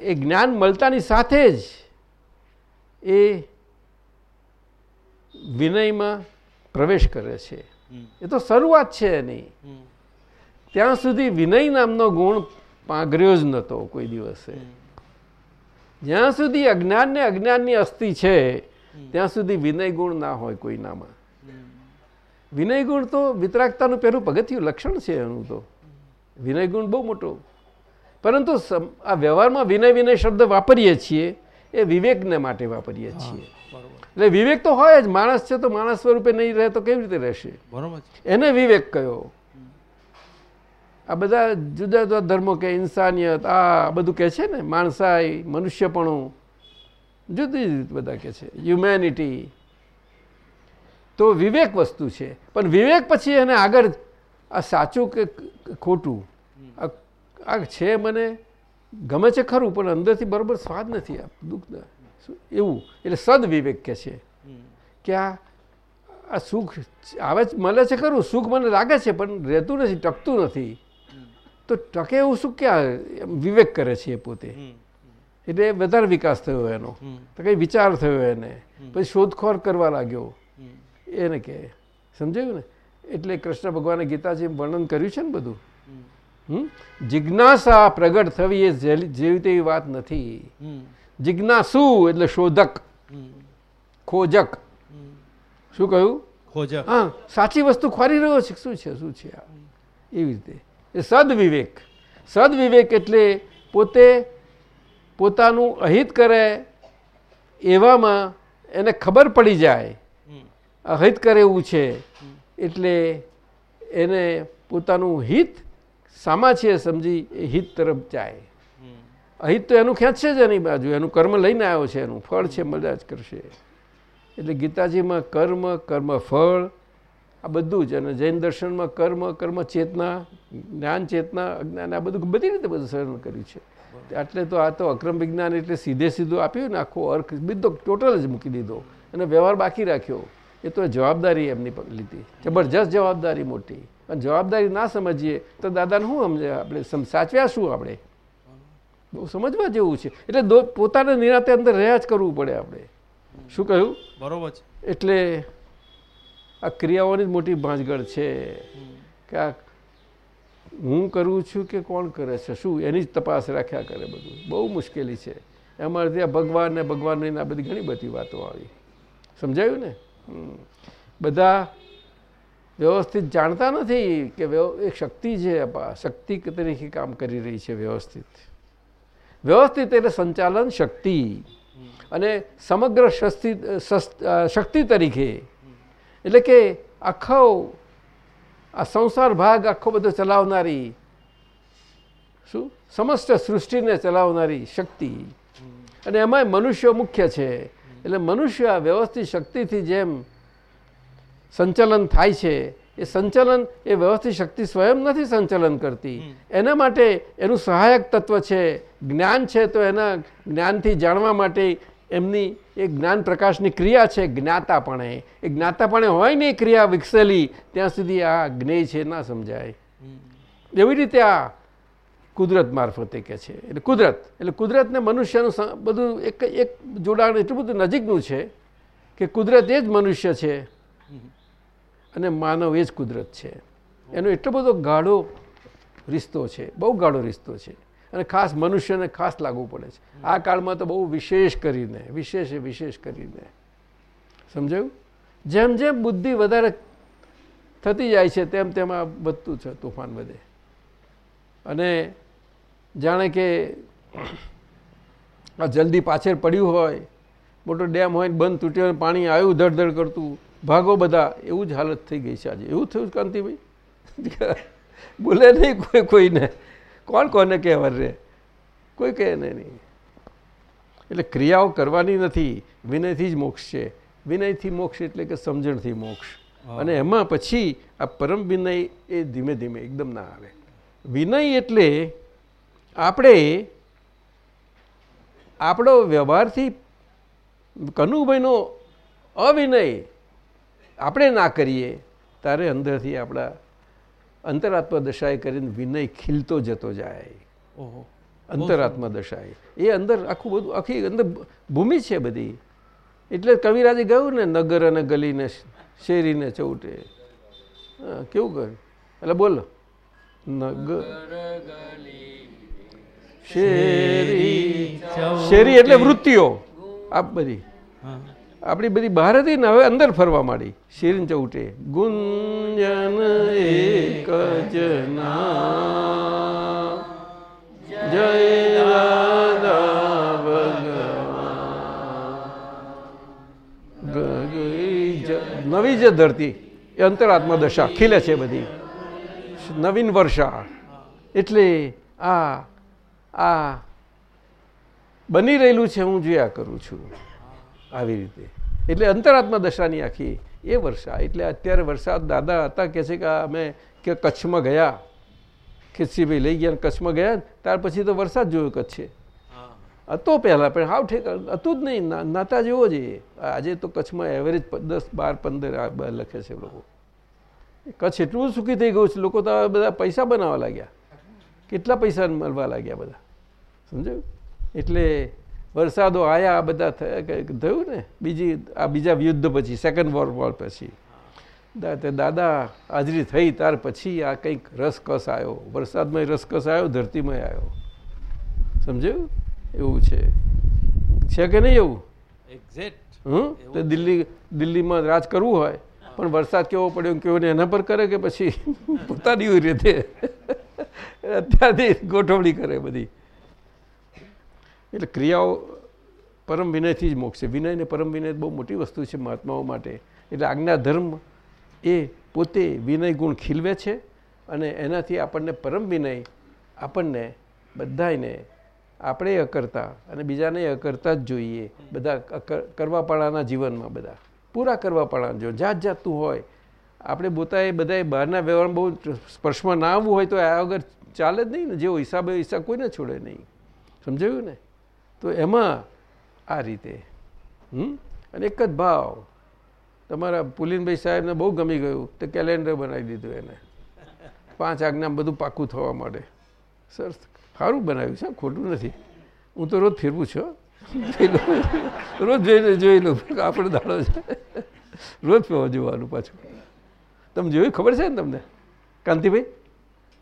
એ જ્ઞાન મળતાની સાથે જ એ વિનયમાં પ્રવેશ કરે છે. એ તો શરૂઆત છે એની. ત્યાં સુધી વિનય નામનો ગુણ પાંગર્યો જ નહોતો કોઈ દિવસે. જ્યાં સુધી અજ્ઞાન ને અજ્ઞાનની અસ્થિ છે ત્યાં સુધી વિનય ગુણ ના હોય કોઈનામાં વિનય ગુણ તો વિતરાગતાનું પહેલું પગથિયું લક્ષણ છે એનું તો. વિનય ગુણ બહુ મોટો. પરંતુ આ વ્યવહારમાં વિનય વિનય શબ્દ વાપરીએ છીએ એ વિવેકને માટે વાપરીએ છીએ. એટલે વિવેક તો હોય જ માણસ છે તો માણસ સ્વરૂપે નહીં રહે તો કેવી રીતે રહેશે? બરોબર એને વિવેક કયો? આ બધા જુદા જુદા ધર્મો કે ઇન્સાનિયત આ બધું કહે છે ને માણસાઈ મનુષ્યપણું જુદી જુદી બધા કહે છે. હ્યુમેનિટી તો વિવેક વસ્તુ છે. પણ વિવેક પછી એને આગળ આ સાચું કે ખોટું? આ છે મને ગમે છે ખરું પણ અંદરથી બરાબર સ્વાદ નથી આ દુઃખ એવું. એટલે સદવિવેક કે છે. કે આ આ સુખ આવે મળે છે ખરું સુખ મને લાગે છે પણ રહેતું નથી ટકતું નથી. તો ટકે એવું સુખ ક્યાં વિવેક કરે છે એ પોતે? એટલે વધારે વિકાસ થયો એનો. તો કંઈ વિચાર થયો એને. પછી શોધખોળ કરવા લાગ્યો. એને કે સમજાયું ને? એટલે કૃષ્ણ ભગવાને ગીતાજી વર્ણન કર્યું છે ને બધું? હમ? જિજ્ઞાસા પ્રગટ થવી એ જેવી તેવી વાત નથી. જિજ્ઞાસુ એટલે શોધક. ખોજક. શું કહ્યું? ખોજક. હા સાચી વસ્તુ ખોરી રહ્યો છે શું છે? શું છે આ? એવી રીતે. એ સદવિવેક. સદવિવેક એટલે પોતે પોતાનું અહિત કરે એવામાં એને ખબર પડી જાય. અહિત કરે એવું છે. એટલે એને પોતાનું હિત સામા છે સમજી એ હિત તરફ જાય. અહિત તો એનું ખેંચશે જ એની બાજુ. એનું કર્મ લઈને આવ્યો છે. એનું ફળ છે મજા જ કરશે. એટલે ગીતાજીમાં કર્મ કર્મ ફળ, આ બધું જ. અને જૈન દર્શનમાં કર્મ કર્મ ચેતના, જ્ઞાન ચેતના, અજ્ઞાન, આ બધું બધી રીતે બધું સરળ કર્યું છે. એટલે તો આ તો અક્રમ વિજ્ઞાન એટલે સીધે સીધું આપ્યું ને આખો અર્થ બધો ટોટલ જ મૂકી દીધો. અને વ્યવહાર બાકી રાખ્યો. એ તો જવાબદારી એમની લીધી. જબરજસ્ત જવાબદારી મોટી. અને જવાબદારી ના સમજીએ તો દાદાને શું સમજે? આપણે સાચવ્યા શું આપણે? બહુ સમજવા જેવું છે. એટલે પોતાના નિરાતે અંદર રહ્યા જ કરવું પડે આપણે. શું કહ્યું? બરોબર છે. એટલે આ ક્રિયાઓની જ મોટી ભાંજગળ છે કે આ હું કરું છું કે કોણ કરે છે? શું? એની જ તપાસ રાખ્યા કરે બધું. બહુ મુશ્કેલી છે. એમાં ત્યાં ભગવાન ને ભગવાન આ બધી ઘણી બધી વાતો આવી. સમજાયું ને. બધા વ્યવસ્થિત જાણતા નથી કે એક શક્તિ છે શક્તિ તરીકે કામ કરી રહી છે વ્યવસ્થિત. વ્યવસ્થિત એટલે સંચાલન શક્તિ. અને સમગ્ર શક્તિ તરીકે. એટલે કે આખો, આ સંસાર ભાગ આખો બધો ચલાવનારી, શું? સમસ્ત સૃષ્ટિને ચલાવનારી શક્તિ. અને એમાંય મનુષ્યો મુખ્ય છે. એટલે મનુષ્ય આ વ્યવસ્થિત શક્તિથી જેમ સંચલન થાય છે એ સંચલન એ વ્યવસ્થિત શક્તિ સ્વયં નથી સંચલન કરતી. એના માટે એનું સહાયક તત્વ છે જ્ઞાન છે તો એના જ્ઞાનથી જાણવા માટે એમની એ જ્ઞાન પ્રકાશની ક્રિયા છે જ્ઞાતાપણે. એ જ્ઞાતાપણે હોય ને ક્રિયા વિકસેલી ત્યાં સુધી આ જ્ઞેય છે ના સમજાય. એવી રીતે આ કુદરત મારફતે કે છે. એટલે કુદરત, એટલે કુદરતને મનુષ્યનું બધું એક એક જોડાણ એટલું બધું નજીકનું છે કે કુદરત એ જ મનુષ્ય છે અને માનવ એ જ કુદરત છે. એનો એટલો બધો ગાઢો રિશ્તો છે, બહુ ગાઢો રિશ્તો છે. અને ખાસ મનુષ્યને ખાસ લાગુ પડે છે. આ કાળમાં તો બહુ વિશેષ કરીને, વિશેષ વિશેષ કરીને. સમજાયું? જેમ જેમ બુદ્ધિ વધારે થતી જાય છે, તેમ તેમ આ વધતું છે તોફાન વધે. અને જાણે કે આ જલ્દી પાછળ પડ્યું હોય મોટો ડેમ હોય ને બંધ તૂટ્યો પાણી આવ્યું ધડધડ કરતું ભાગો બધા એવું જ હાલત થઈ ગઈ છે આજે. એવું થયું કાંતિભાઈ? બોલે નહીં કોઈ કોઈને. કોણ કોને કહેવા રે કોઈ કહે નહીં એટલે ક્રિયાઓ કરવાની નથી. વિનયથી જ મોક્ષ છે. વિનયથી મોક્ષ એટલે કે સમજણથી મોક્ષ. અને એમાં પછી આ પરમ વિનય એ ધીમે ધીમે એકદમ ના આવે. વિનય એટલે આપણે આપણો વ્યવહારથી કનુભાઈનો અવિનય આપણે ના કરીએ ત્યારે અંદરથી આપણા અંતરાત્મા દશાએ કરીને વિનય ખીલતો જતો જાય. ઓહો. અંતરાત્મા દશાએ. એ અંદર આખું બધું આખી અંદર ભૂમિ છે બધી. એટલે કવિરાજે ગયું ને નગર અને ગલીને શેરીને ચૌટે. કેવું કહ્યું? એટલે બોલો. નગર શેરી શેરી એટલે વૃત્તિઓ. આ બધી. આપણી બધી બહાર હતી ને હવે અંદર ફરવા માંડી. શેરીન ચૌટે. ગુંજન એક જના જય નવી જે ધરતી એ અંતરાત્મા દશા ખીલે છે બધી. નવીન વર્ષા. એટલે આ આ બની રહેલું છે હું જોયા કરું છું. આવી રીતે. એટલે અંતરાત્મા દશાની આખી એ વર્ષા. એટલે અત્યારે વરસાદ દાદા હતા કે છે કે અમે કે કચ્છમાં ગયા. ખિસ્સીભાઈ લઈ ગયા કચ્છમાં ગયા ને ત્યાર પછી તો વરસાદ જોયો કચ્છે હતો પહેલાં પણ હાવ ઠેક હતું જ નહીં. નાતા જેવો જ આજે તો કચ્છમાં એવરેજ દસ બાર પંદર લખે છે લોકો. કચ્છ એટલું સુખી થઈ ગયું છે. લોકો તો બધા પૈસા બનાવવા લાગ્યા. કેટલા પૈસા મળવા લાગ્યા બધા. સમજાયું? એટલે વરસાદો આયા આ બધા થયા ને? બીજી આ બીજા યુદ્ધ પછી સેકન્ડ વોર વોર પછી. તે દાદા હાજરી થઈ ત્યાર પછી આ કંઈક રસકસ આવ્યો. વરસાદમાં રસકસ આવ્યો ધરતીમાં આવ્યો. સમજ્યું? એવું છે. છે કે નહીં એવું? Exact hmm? તો દિલ્હી દિલ્હીમાં રાજ કરવું હોય પણ વરસાદ કેવો પડ્યો કેવો ને એના પર કરે કે પછી પોતાની રીતે? અત્યારથી ગોઠવણી કરે બધી. એટલે ક્રિયાઓ પરમ વિનયથી જ મોક્ષ. છે વિનય ને પરમ વિનય બહુ મોટી વસ્તુ છે મહાત્માઓ માટે. એટલે આજ્ઞા ધર્મ એ પોતે વિનય ગુણ ખીલવે છે અને એનાથી આપણને પરમ વિનય આપણને બધાને આપણે અકર્તા અને બીજાને અકર્તા જ જોઈએ. બધા કરવાપાળાના જીવનમાં બધા. પૂરા કરવાપાળા જો જાત જાતનું હોય. આપણે પોતાએ બધાએ બહારના વ્યવહારમાં બહુ સ્પર્શમાં ના આવવું હોય તો આ વગર ચાલે જ નહીં ને. જેવો હિસાબ હિસાબ કોઈને છોડે નહીં. સમજાયું ને? તો એમાં આ રીતે, હમ? અને એક જ ભાવ. તમારા પુલિનભાઈ સાહેબને બહુ ગમી ગયું તો કેલેન્ડર બનાવી દીધું એને. પાંચ આજ્ઞામાં બધું પાકું થવા માટે સર સારું બનાવ્યું છે, ખોટું નથી. હું તો રોજ ફેરવું છું રોજ જોઈને જોઈ લઉં આપણે દાડો છે. રોજ જોવાનું પાછું. તમે જોયું ખબર છે ને તમને? કાંતિભાઈ?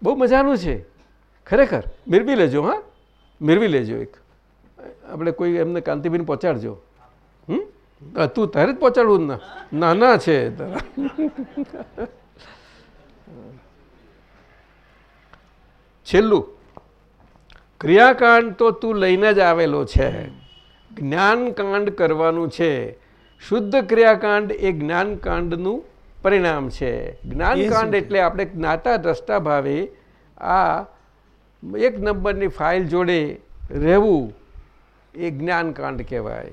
બહુ મજાનું છે. ખરેખર. મેળવી લેજો, હા? મેળવી લેજો એક. આપણે કોઈ એમને કાંતિબીન પહોંચાડજો. હમ? તું તારે જ પહોંચાડવું ના? નાના છે તારા. છેલ્લું. ક્રિયાકાંડ તો તું લઈને જ આવેલો છે. જ્ઞાનકાંડ કરવાનું છે. શુદ્ધ ક્રિયાકાંડ એ જ્ઞાનકાંડનું પરિણામ છે. જ્ઞાનકાંડ એટલે આપણે જ્ઞાતા દ્રષ્ટા ભાવે આ એક નંબરની ફાઇલ જોડે રહેવું એ જ્ઞાનકાંડ કહેવાય.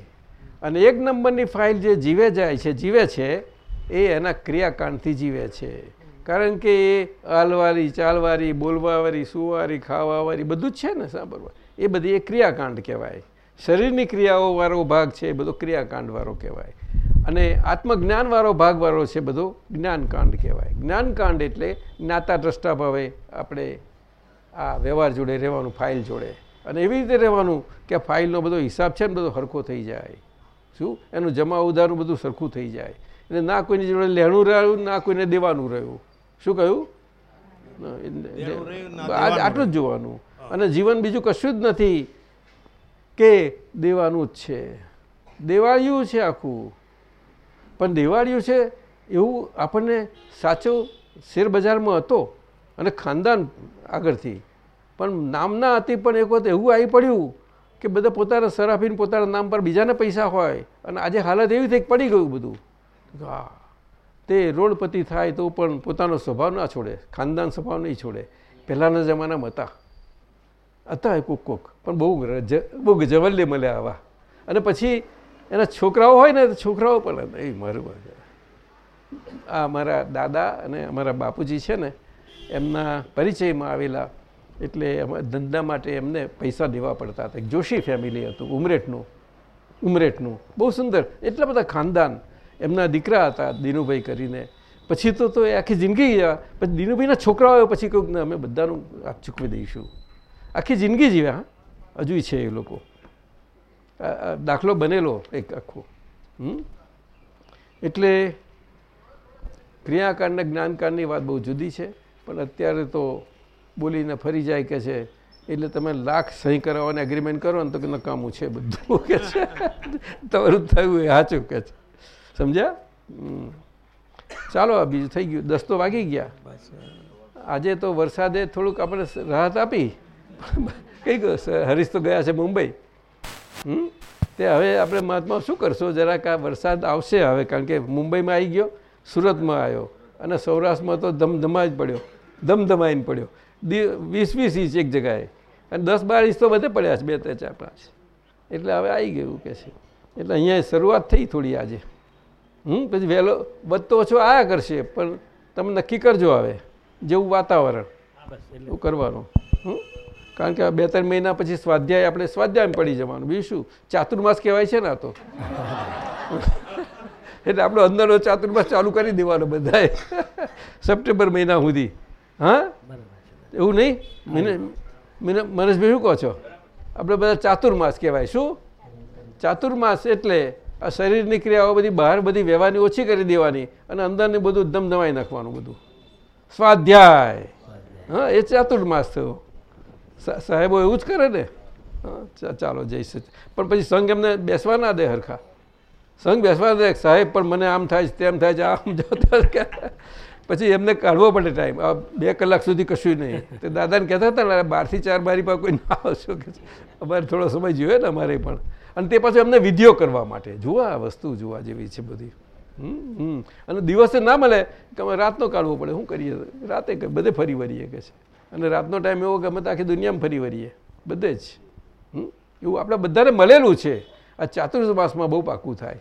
અને એક નંબરની ફાઇલ જે જીવે જાય છે, જીવે છે, એ એના ક્રિયાકાંડથી જીવે છે. કારણ કે એ હાલવારી, ચાલવારી બોલવાવાળી સુવારી ખાવાવાળી બધું જ છે ને સાંભળવા. એ બધી એ ક્રિયાકાંડ કહેવાય. શરીરની ક્રિયાઓવાળો ભાગ છે એ બધો ક્રિયાકાંડવાળો કહેવાય. અને આત્મજ્ઞાનવાળો ભાગવાળો ભાગ છે બધો જ્ઞાનકાંડ કહેવાય. જ્ઞાનકાંડ એટલે જ્ઞાતા દ્રષ્ટા ભાવે આપણે આ વ્યવહાર જોડે રહેવાનું ફાઇલ જોડે. અને એવી રીતે રહેવાનું કે ફાઇલનો બધો હિસાબ છે ને બધો સરખો થઈ જાય. શું? એનું જમા ઉધારું બધું સરખું થઈ જાય. એટલે ના કોઈની જોડે લેણું રહ્યું ના કોઈને દેવાનું રહ્યું. શું કહ્યું? આટલું જ જોવાનું. અને જીવન બીજું કશું જ નથી કે દેવાનું જ છે. દેવાળિયું છે આખું. પણ દેવાળિયું છે એવું આપણને સાચો શેરબજારમાં હતો અને ખાનદાન આગળથી. પણ નામના હતી પણ એક વખત એવું આવી પડ્યું કે બધા પોતાના સરાફીને પોતાના નામ પર બીજાને પૈસા હોય અને આજે હાલત એવી થઈ પડી ગયું બધું. હા, તે રોડપતિ થાય તો પણ પોતાનો સ્વભાવ ના છોડે, ખાનદાન સ્વભાવ નહીં છોડે. પહેલાંના જમાનામાં હતા. હતા કોક કોક, પણ બહુ બહુ જવલ્લે મળ્યા આવા. અને પછી એના છોકરાઓ હોય ને છોકરાઓ પણ એ મારું આ મારા દાદા અને અમારા બાપુજી છે ને, એમના પરિચયમાં આવેલા એટલે અમારા ધંધા માટે એમને પૈસા દેવા પડતા હતા. જોશી ફેમિલી હતું, ઉમરેઠનું ઉમરેઠનું. બહુ સુંદર, એટલા બધા ખાનદાન એમના દીકરા હતા દિનુભાઈ કરીને. પછી તો તો એ આખી જિંદગી ગયા પછી દિનુભાઈના છોકરાઓ પછી કહ્યું અમે બધાનું આ ચૂકવી દઈશું. આખી જિંદગી જીવ્યા હજુ છે એ લોકો. દાખલો બનેલો એક આખો? એટલે ક્રિયાકાંડ ને જ્ઞાનકાંડની વાત બહુ જુદી છે, પણ અત્યારે તો બોલીને ફરી જાય કે છે, એટલે તમે લાખ સહી કરાવવાની એગ્રીમેન્ટ કરો ને તો કે નકામું છે બધું કે છે. તમારું થયું એ, સાચું કે છે. સમજ્યા. ચાલો, આ બીજું થઈ ગયું. દસ તો વાગી ગયા. આજે તો વરસાદે થોડુંક આપણે રાહત આપી. કઈ ગયો? હરીશ તો ગયા છે મુંબઈ. હમ? તે હવે આપણે મહાત્મા શું કરશો? જરાક આ વરસાદ આવશે હવે, કારણ કે મુંબઈમાં આવી ગયો, સુરતમાં આવ્યો અને સૌરાષ્ટ્રમાં તો ધમધમા જ પડ્યો. ધમધમાઈને પડ્યો. વીસ વીસ ઇંચ એક જગાએ. અને દસ બાર ઇંચ તો બધે પડ્યા છે બે ત્રણ ચાર પાંચ. એટલે હવે આવી ગયું કે છે. એટલે અહીંયા શરૂઆત થઈ થોડી આજે. હમ પછી વહેલો વધતો ઓછો આયા કરશે પણ તમે નક્કી કરજો હવે જેવું વાતાવરણ. એવું કરવાનું. હમ કારણ કે આ બે ત્રણ મહિના પછી સ્વાધ્યાય આપણે સ્વાધ્યાય પડી જવાનું. બીજું શું? ચાતુર્માસ કહેવાય છે ને આ તો. એટલે આપણો અંદરનો ચાતુર્માસ ચાલુ કરી દેવાનો બધાએ. સપ્ટેમ્બર મહિના સુધી. હા? એવું નહીં? મને મને મનીષભાઈ શું કહો છો? આપણે બધા ચાતુર્માસ કહેવાય. શું? ચાતુર્માસ એટલે આ શરીરની ક્રિયાઓ બધી બહાર બધી વ્યવહારની ઓછી કરી દેવાની અને અંદરની બધું ધમધમાઈ નાખવાનું બધું. સ્વાધ્યાય. હા, એ ચાતુર્માસ થયો. સાહેબો એવું જ કરે ને? હા ચાલો જઈ શકે પણ પછી સંઘ એમને બેસવા ના દે હરખા. સંઘ બેસવા દે. સાહેબ, પણ મને આમ થાય છે તેમ થાય છે, આમ જોતા પછી એમને કાઢવો પડે ટાઈમ આ બે કલાક સુધી કશું નહીં. તે દાદાને કહેતા હતા ને બારથી ચાર બારી પર કોઈ ના આવશો. કે અમારે થોડો સમય જોઈએ ને અમારે પણ. અને તે પાછું એમને વિધિઓ કરવા માટે આ વસ્તુ જોવા જેવી છે બધી. હમ અને દિવસે ના મળે કે અમે રાતનો કાઢવો પડે. શું કરીએ? રાતે બધે ફરી વળીએ કે છે. અને રાતનો ટાઈમ એવો અમે તો આખી દુનિયામાં ફરી વળીએ. બધે જ. એવું આપણે બધાને મળેલું છે. આ ચાતુર્માસમાં બહુ પાકું થાય.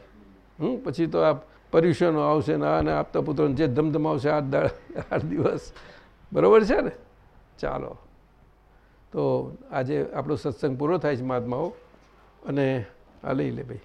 હમ. પછી તો આ પર્યુષણો આવશે ને આને આપતા પુત્રોને જે ધમધમાવશે આઠ દાડ આઠ દિવસ. બરાબર છે ને? ચાલો. તો આજે આપણો સત્સંગ પૂરો થાય છે મહાત્માઓ. અને આ લઈ લે ભાઈ.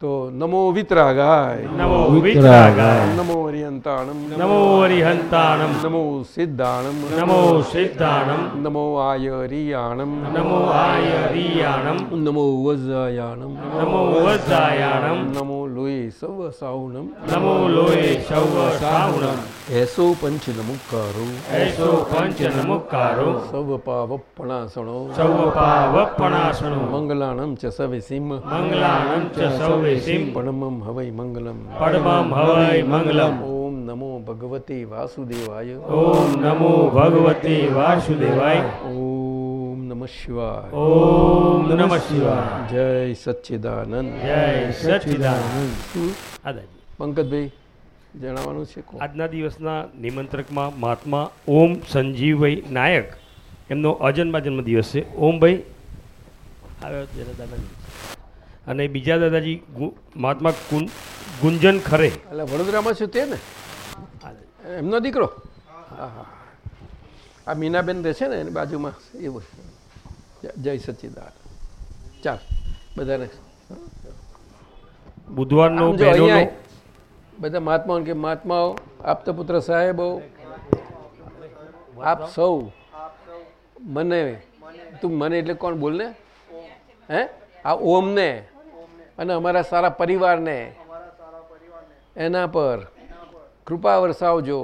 તો નમો વિતરાગાય. નમો વિતરાગાય. નમો હરિયંતાણમ. નમો હરિહંતાણમ. નમો સિદ્ધાણમ. નમો સિદ્ધાણમ. નમો આયરિયાણમ. નમો આયરિયાણમ. નમો વજ્રાયાણમ નમો વજ્રાયાણમ. નમો લોહી સવ સાવણમ નમો લોહી સવ સાવણમ. એસો પંચ નમુકારો એસો પંચ નમુકારો. સવ પાવપણાસણો સવ પાવપણાસણો. મંગલાણમ ચ સવિસિમ મંગલાણમ ચ સવિસિમ. પરમમ હવૈ મંગલમ પરમમ હવૈ મંગલમ. ઓમ નમો ભગવતે વાસુદેવાય ઓમ નમો ભગવતે વાસુદેવાય. ઓમ શિવાય। ઓમ નમઃ શિવાય. જય સચ્ચિદાનંદ। જય સચ્ચિદાનંદ. શું? દાદાજી. પંકજભાઈ જણાવવાનું છે આજના દિવસના નિમંત્રકમાં મહાત્મા ઓમ સંજીવભાઈ નાયક. એમનો અજન્મા દિવસ છે. ઓમભાઈ આવ્યો જરા દાદાજી. અને બીજા દાદાજી ગુ- મહાત્મા ગુંજન ખરે. એટલે વડોદરામાં છે તે ને? એમનો દીકરો? હા હા આ મીનાબેન રહે છે ને એની બાજુમાં? એવું જય- સચિદાન ચાલ બધાને. બુધવારનો બધા મહાત્માઓ કે મહાત્માઓ આપતા પુત્ર સાહેબો આપ સૌ મને તું મને એટલે કોણ બોલને? હે? આ ઓમને અને અમારા સારા પરિવારને એના પર કૃપા વરસાવજો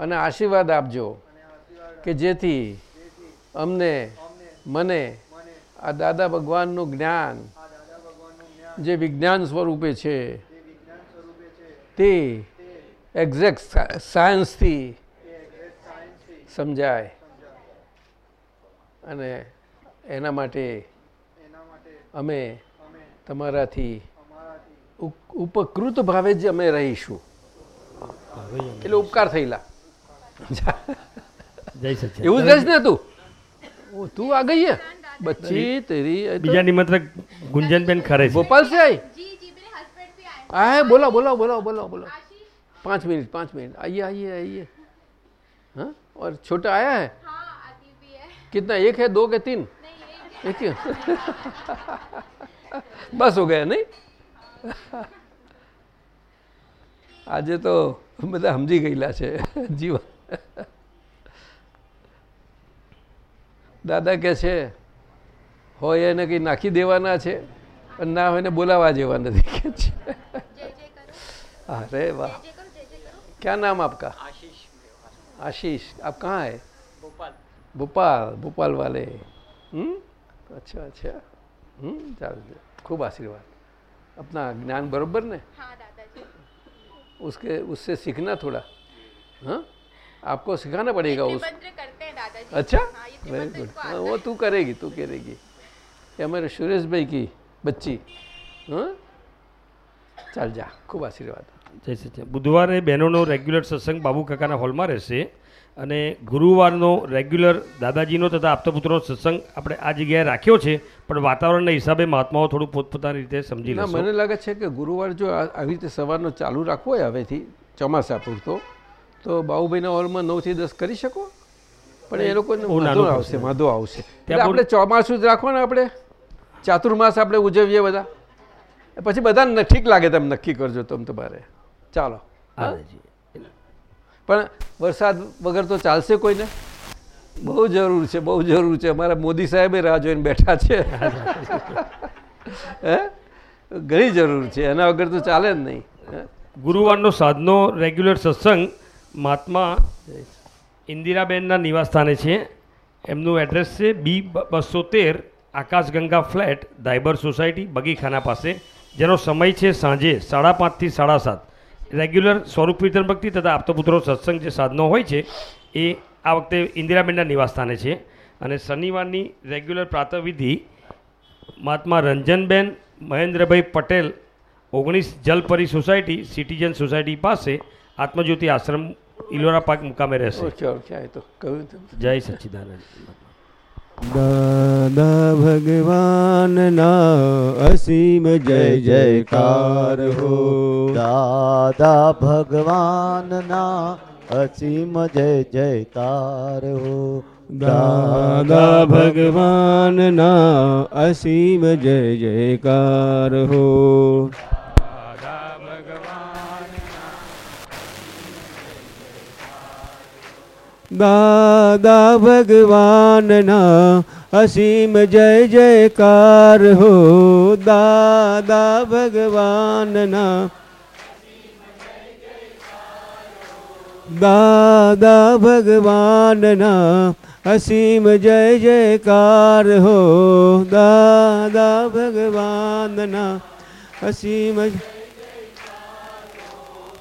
અને આશીર્વાદ આપજો કે જેથી અમને મને આ દાદા ભગવાનનું જ્ઞાન જે વિજ્ઞાન સ્વરૂપે છે તે એક્ઝેક્ટ સાયન્સથી સમજાય. અને એના માટે અમે તમારાથી ઉપ- ઉપકૃત ભાવે જ અમે રહીશું. એટલે ઉપકાર થયેલા. એવું જ રહીશ ને તું? ઓ, તું આ ગઈ है बच्ची तेरी ये तो- બીજા નિમંત્રક ગુંજનબેન ખરે છે भोपाल से आई हाँ है बोलो बोलो बोलो बोलो बोलो पाँच मिनट पाँच मिनट आइए आइए आइए हाँ और छोटा आया है कितना एक है दो के तीन एक ही बस हो गया नहीं આજે તો બધા સમજી ગયેલા છે જીવન દાદા કે છે હોય એને કંઈ નાખી દેવાના છે અને ના હોય એને બોલાવા જેવા નથી કે છે अरे वाह क्या नाम आपका आशीष आशीष आप कहाँ है भोपाल भोपाल भोपाल वाले हम्म अच्छा अच्छा हम्म चल खूब आशीर्वाद अपना ज्ञान बरोबर ने उसके उससे सीखना थोड़ा हाँ आपको सिखाना पड़ेगा उस करते हैं दादाजी अच्छा हाँ, ये वेरी त्रिमंत्र गुड इनको हाँ, आता वो तू करेगी तू करेगी ये हमारे सुरेश भाई की बच्ची हाँ चल जा खूब आशीर्वाद જય સચ્ચિદાનંદ. બુધવારે બહેનોનો રેગ્યુલર સત્સંગ બાબુ કાકાના હોલમાં રહેશે અને ગુરુવારનો રેગ્યુલર દાદાજીનો તથા આપતપુત્રનો સત્સંગ આપણે આ જગ્યાએ રાખ્યો છે પણ વાતાવરણના હિસાબે મહાત્માઓ થોડું પોતપોતાની રીતે સમજી ના લેશો મને લાગે છે કે ગુરુવાર જો આ- આવી રીતે સવારનો ચાલુ રાખવો હોય હવેથી ચોમાસા પૂરતો તો બાબુભાઈના હોલમાં નવથી દસ કરી શકો પણ એ લોકોને વાંધો આવશે. વાંધો આવશે. એટલે આપણે ચોમાસું જ રાખો ને આપણે. ચાતુર્માસ આપણે ઉજવીએ બધા. પછી બધાને ઠીક લાગે તમે નક્કી કરજો તમે તમારે. ચાલો? પણ વરસાદ વગર તો ચાલશે કોઈને? બહુ જરૂર છે બહુ જરૂર છે. અમારા મોદી સાહેબે રાહ જોઈને બેઠા છે. હે? ઘણી જરૂર છે. એના વગર તો ચાલે જ નહીં. ગુરુવારનો સાધનો રેગ્યુલર સત્સંગ મહાત્મા ઇન્દિરાબેનના નિવાસસ્થાને છે. એમનું એડ્રેસ છે બી બસો તેર આકાશગંગા ફ્લેટ, દાયબર સોસાયટી, બગીખાના પાસે. જેનો સમય છે સાંજે સાડા પાંચથી સાડા સાત. રેગ્યુલર સ્વરૂપ વિતરણ ભક્તિ તથા આપતોપુત્રો સત્સંગ જે સાધનો હોય છે, એ આ વખતે ઇન્દિરાબેનના નિવાસસ્થાને છે. અને શનિવારની રેગ્યુલર પ્રાતવિધિ મહાત્મા રંજનબેન મહેન્દ્રભાઈ પટેલ ઓગણીસ જલપરી સોસાયટી, સિટીઝન સોસાયટી પાસે આત્મજ્યોતિ આશ્રમ ઇલોરા પાર્ક મુકામે રહેશે ઓકે ઓકે આ તો કહ્યું. જય સચ્ચિદાનંદ દાદા ભગવાનના અસીમ જય જયકાર હો દાદા ભગવાનના અસીમ જય જયકાર હો દાદા ભગવાનના અસીમ જય જયકાર હો દાદા ભગવાનના અસીમ જય જયકાર હો. દાદા ભગવાનના દાદા ભગવાનના અસીમ જય જયકાર હો. દાદા ભગવાનના અસીમ જય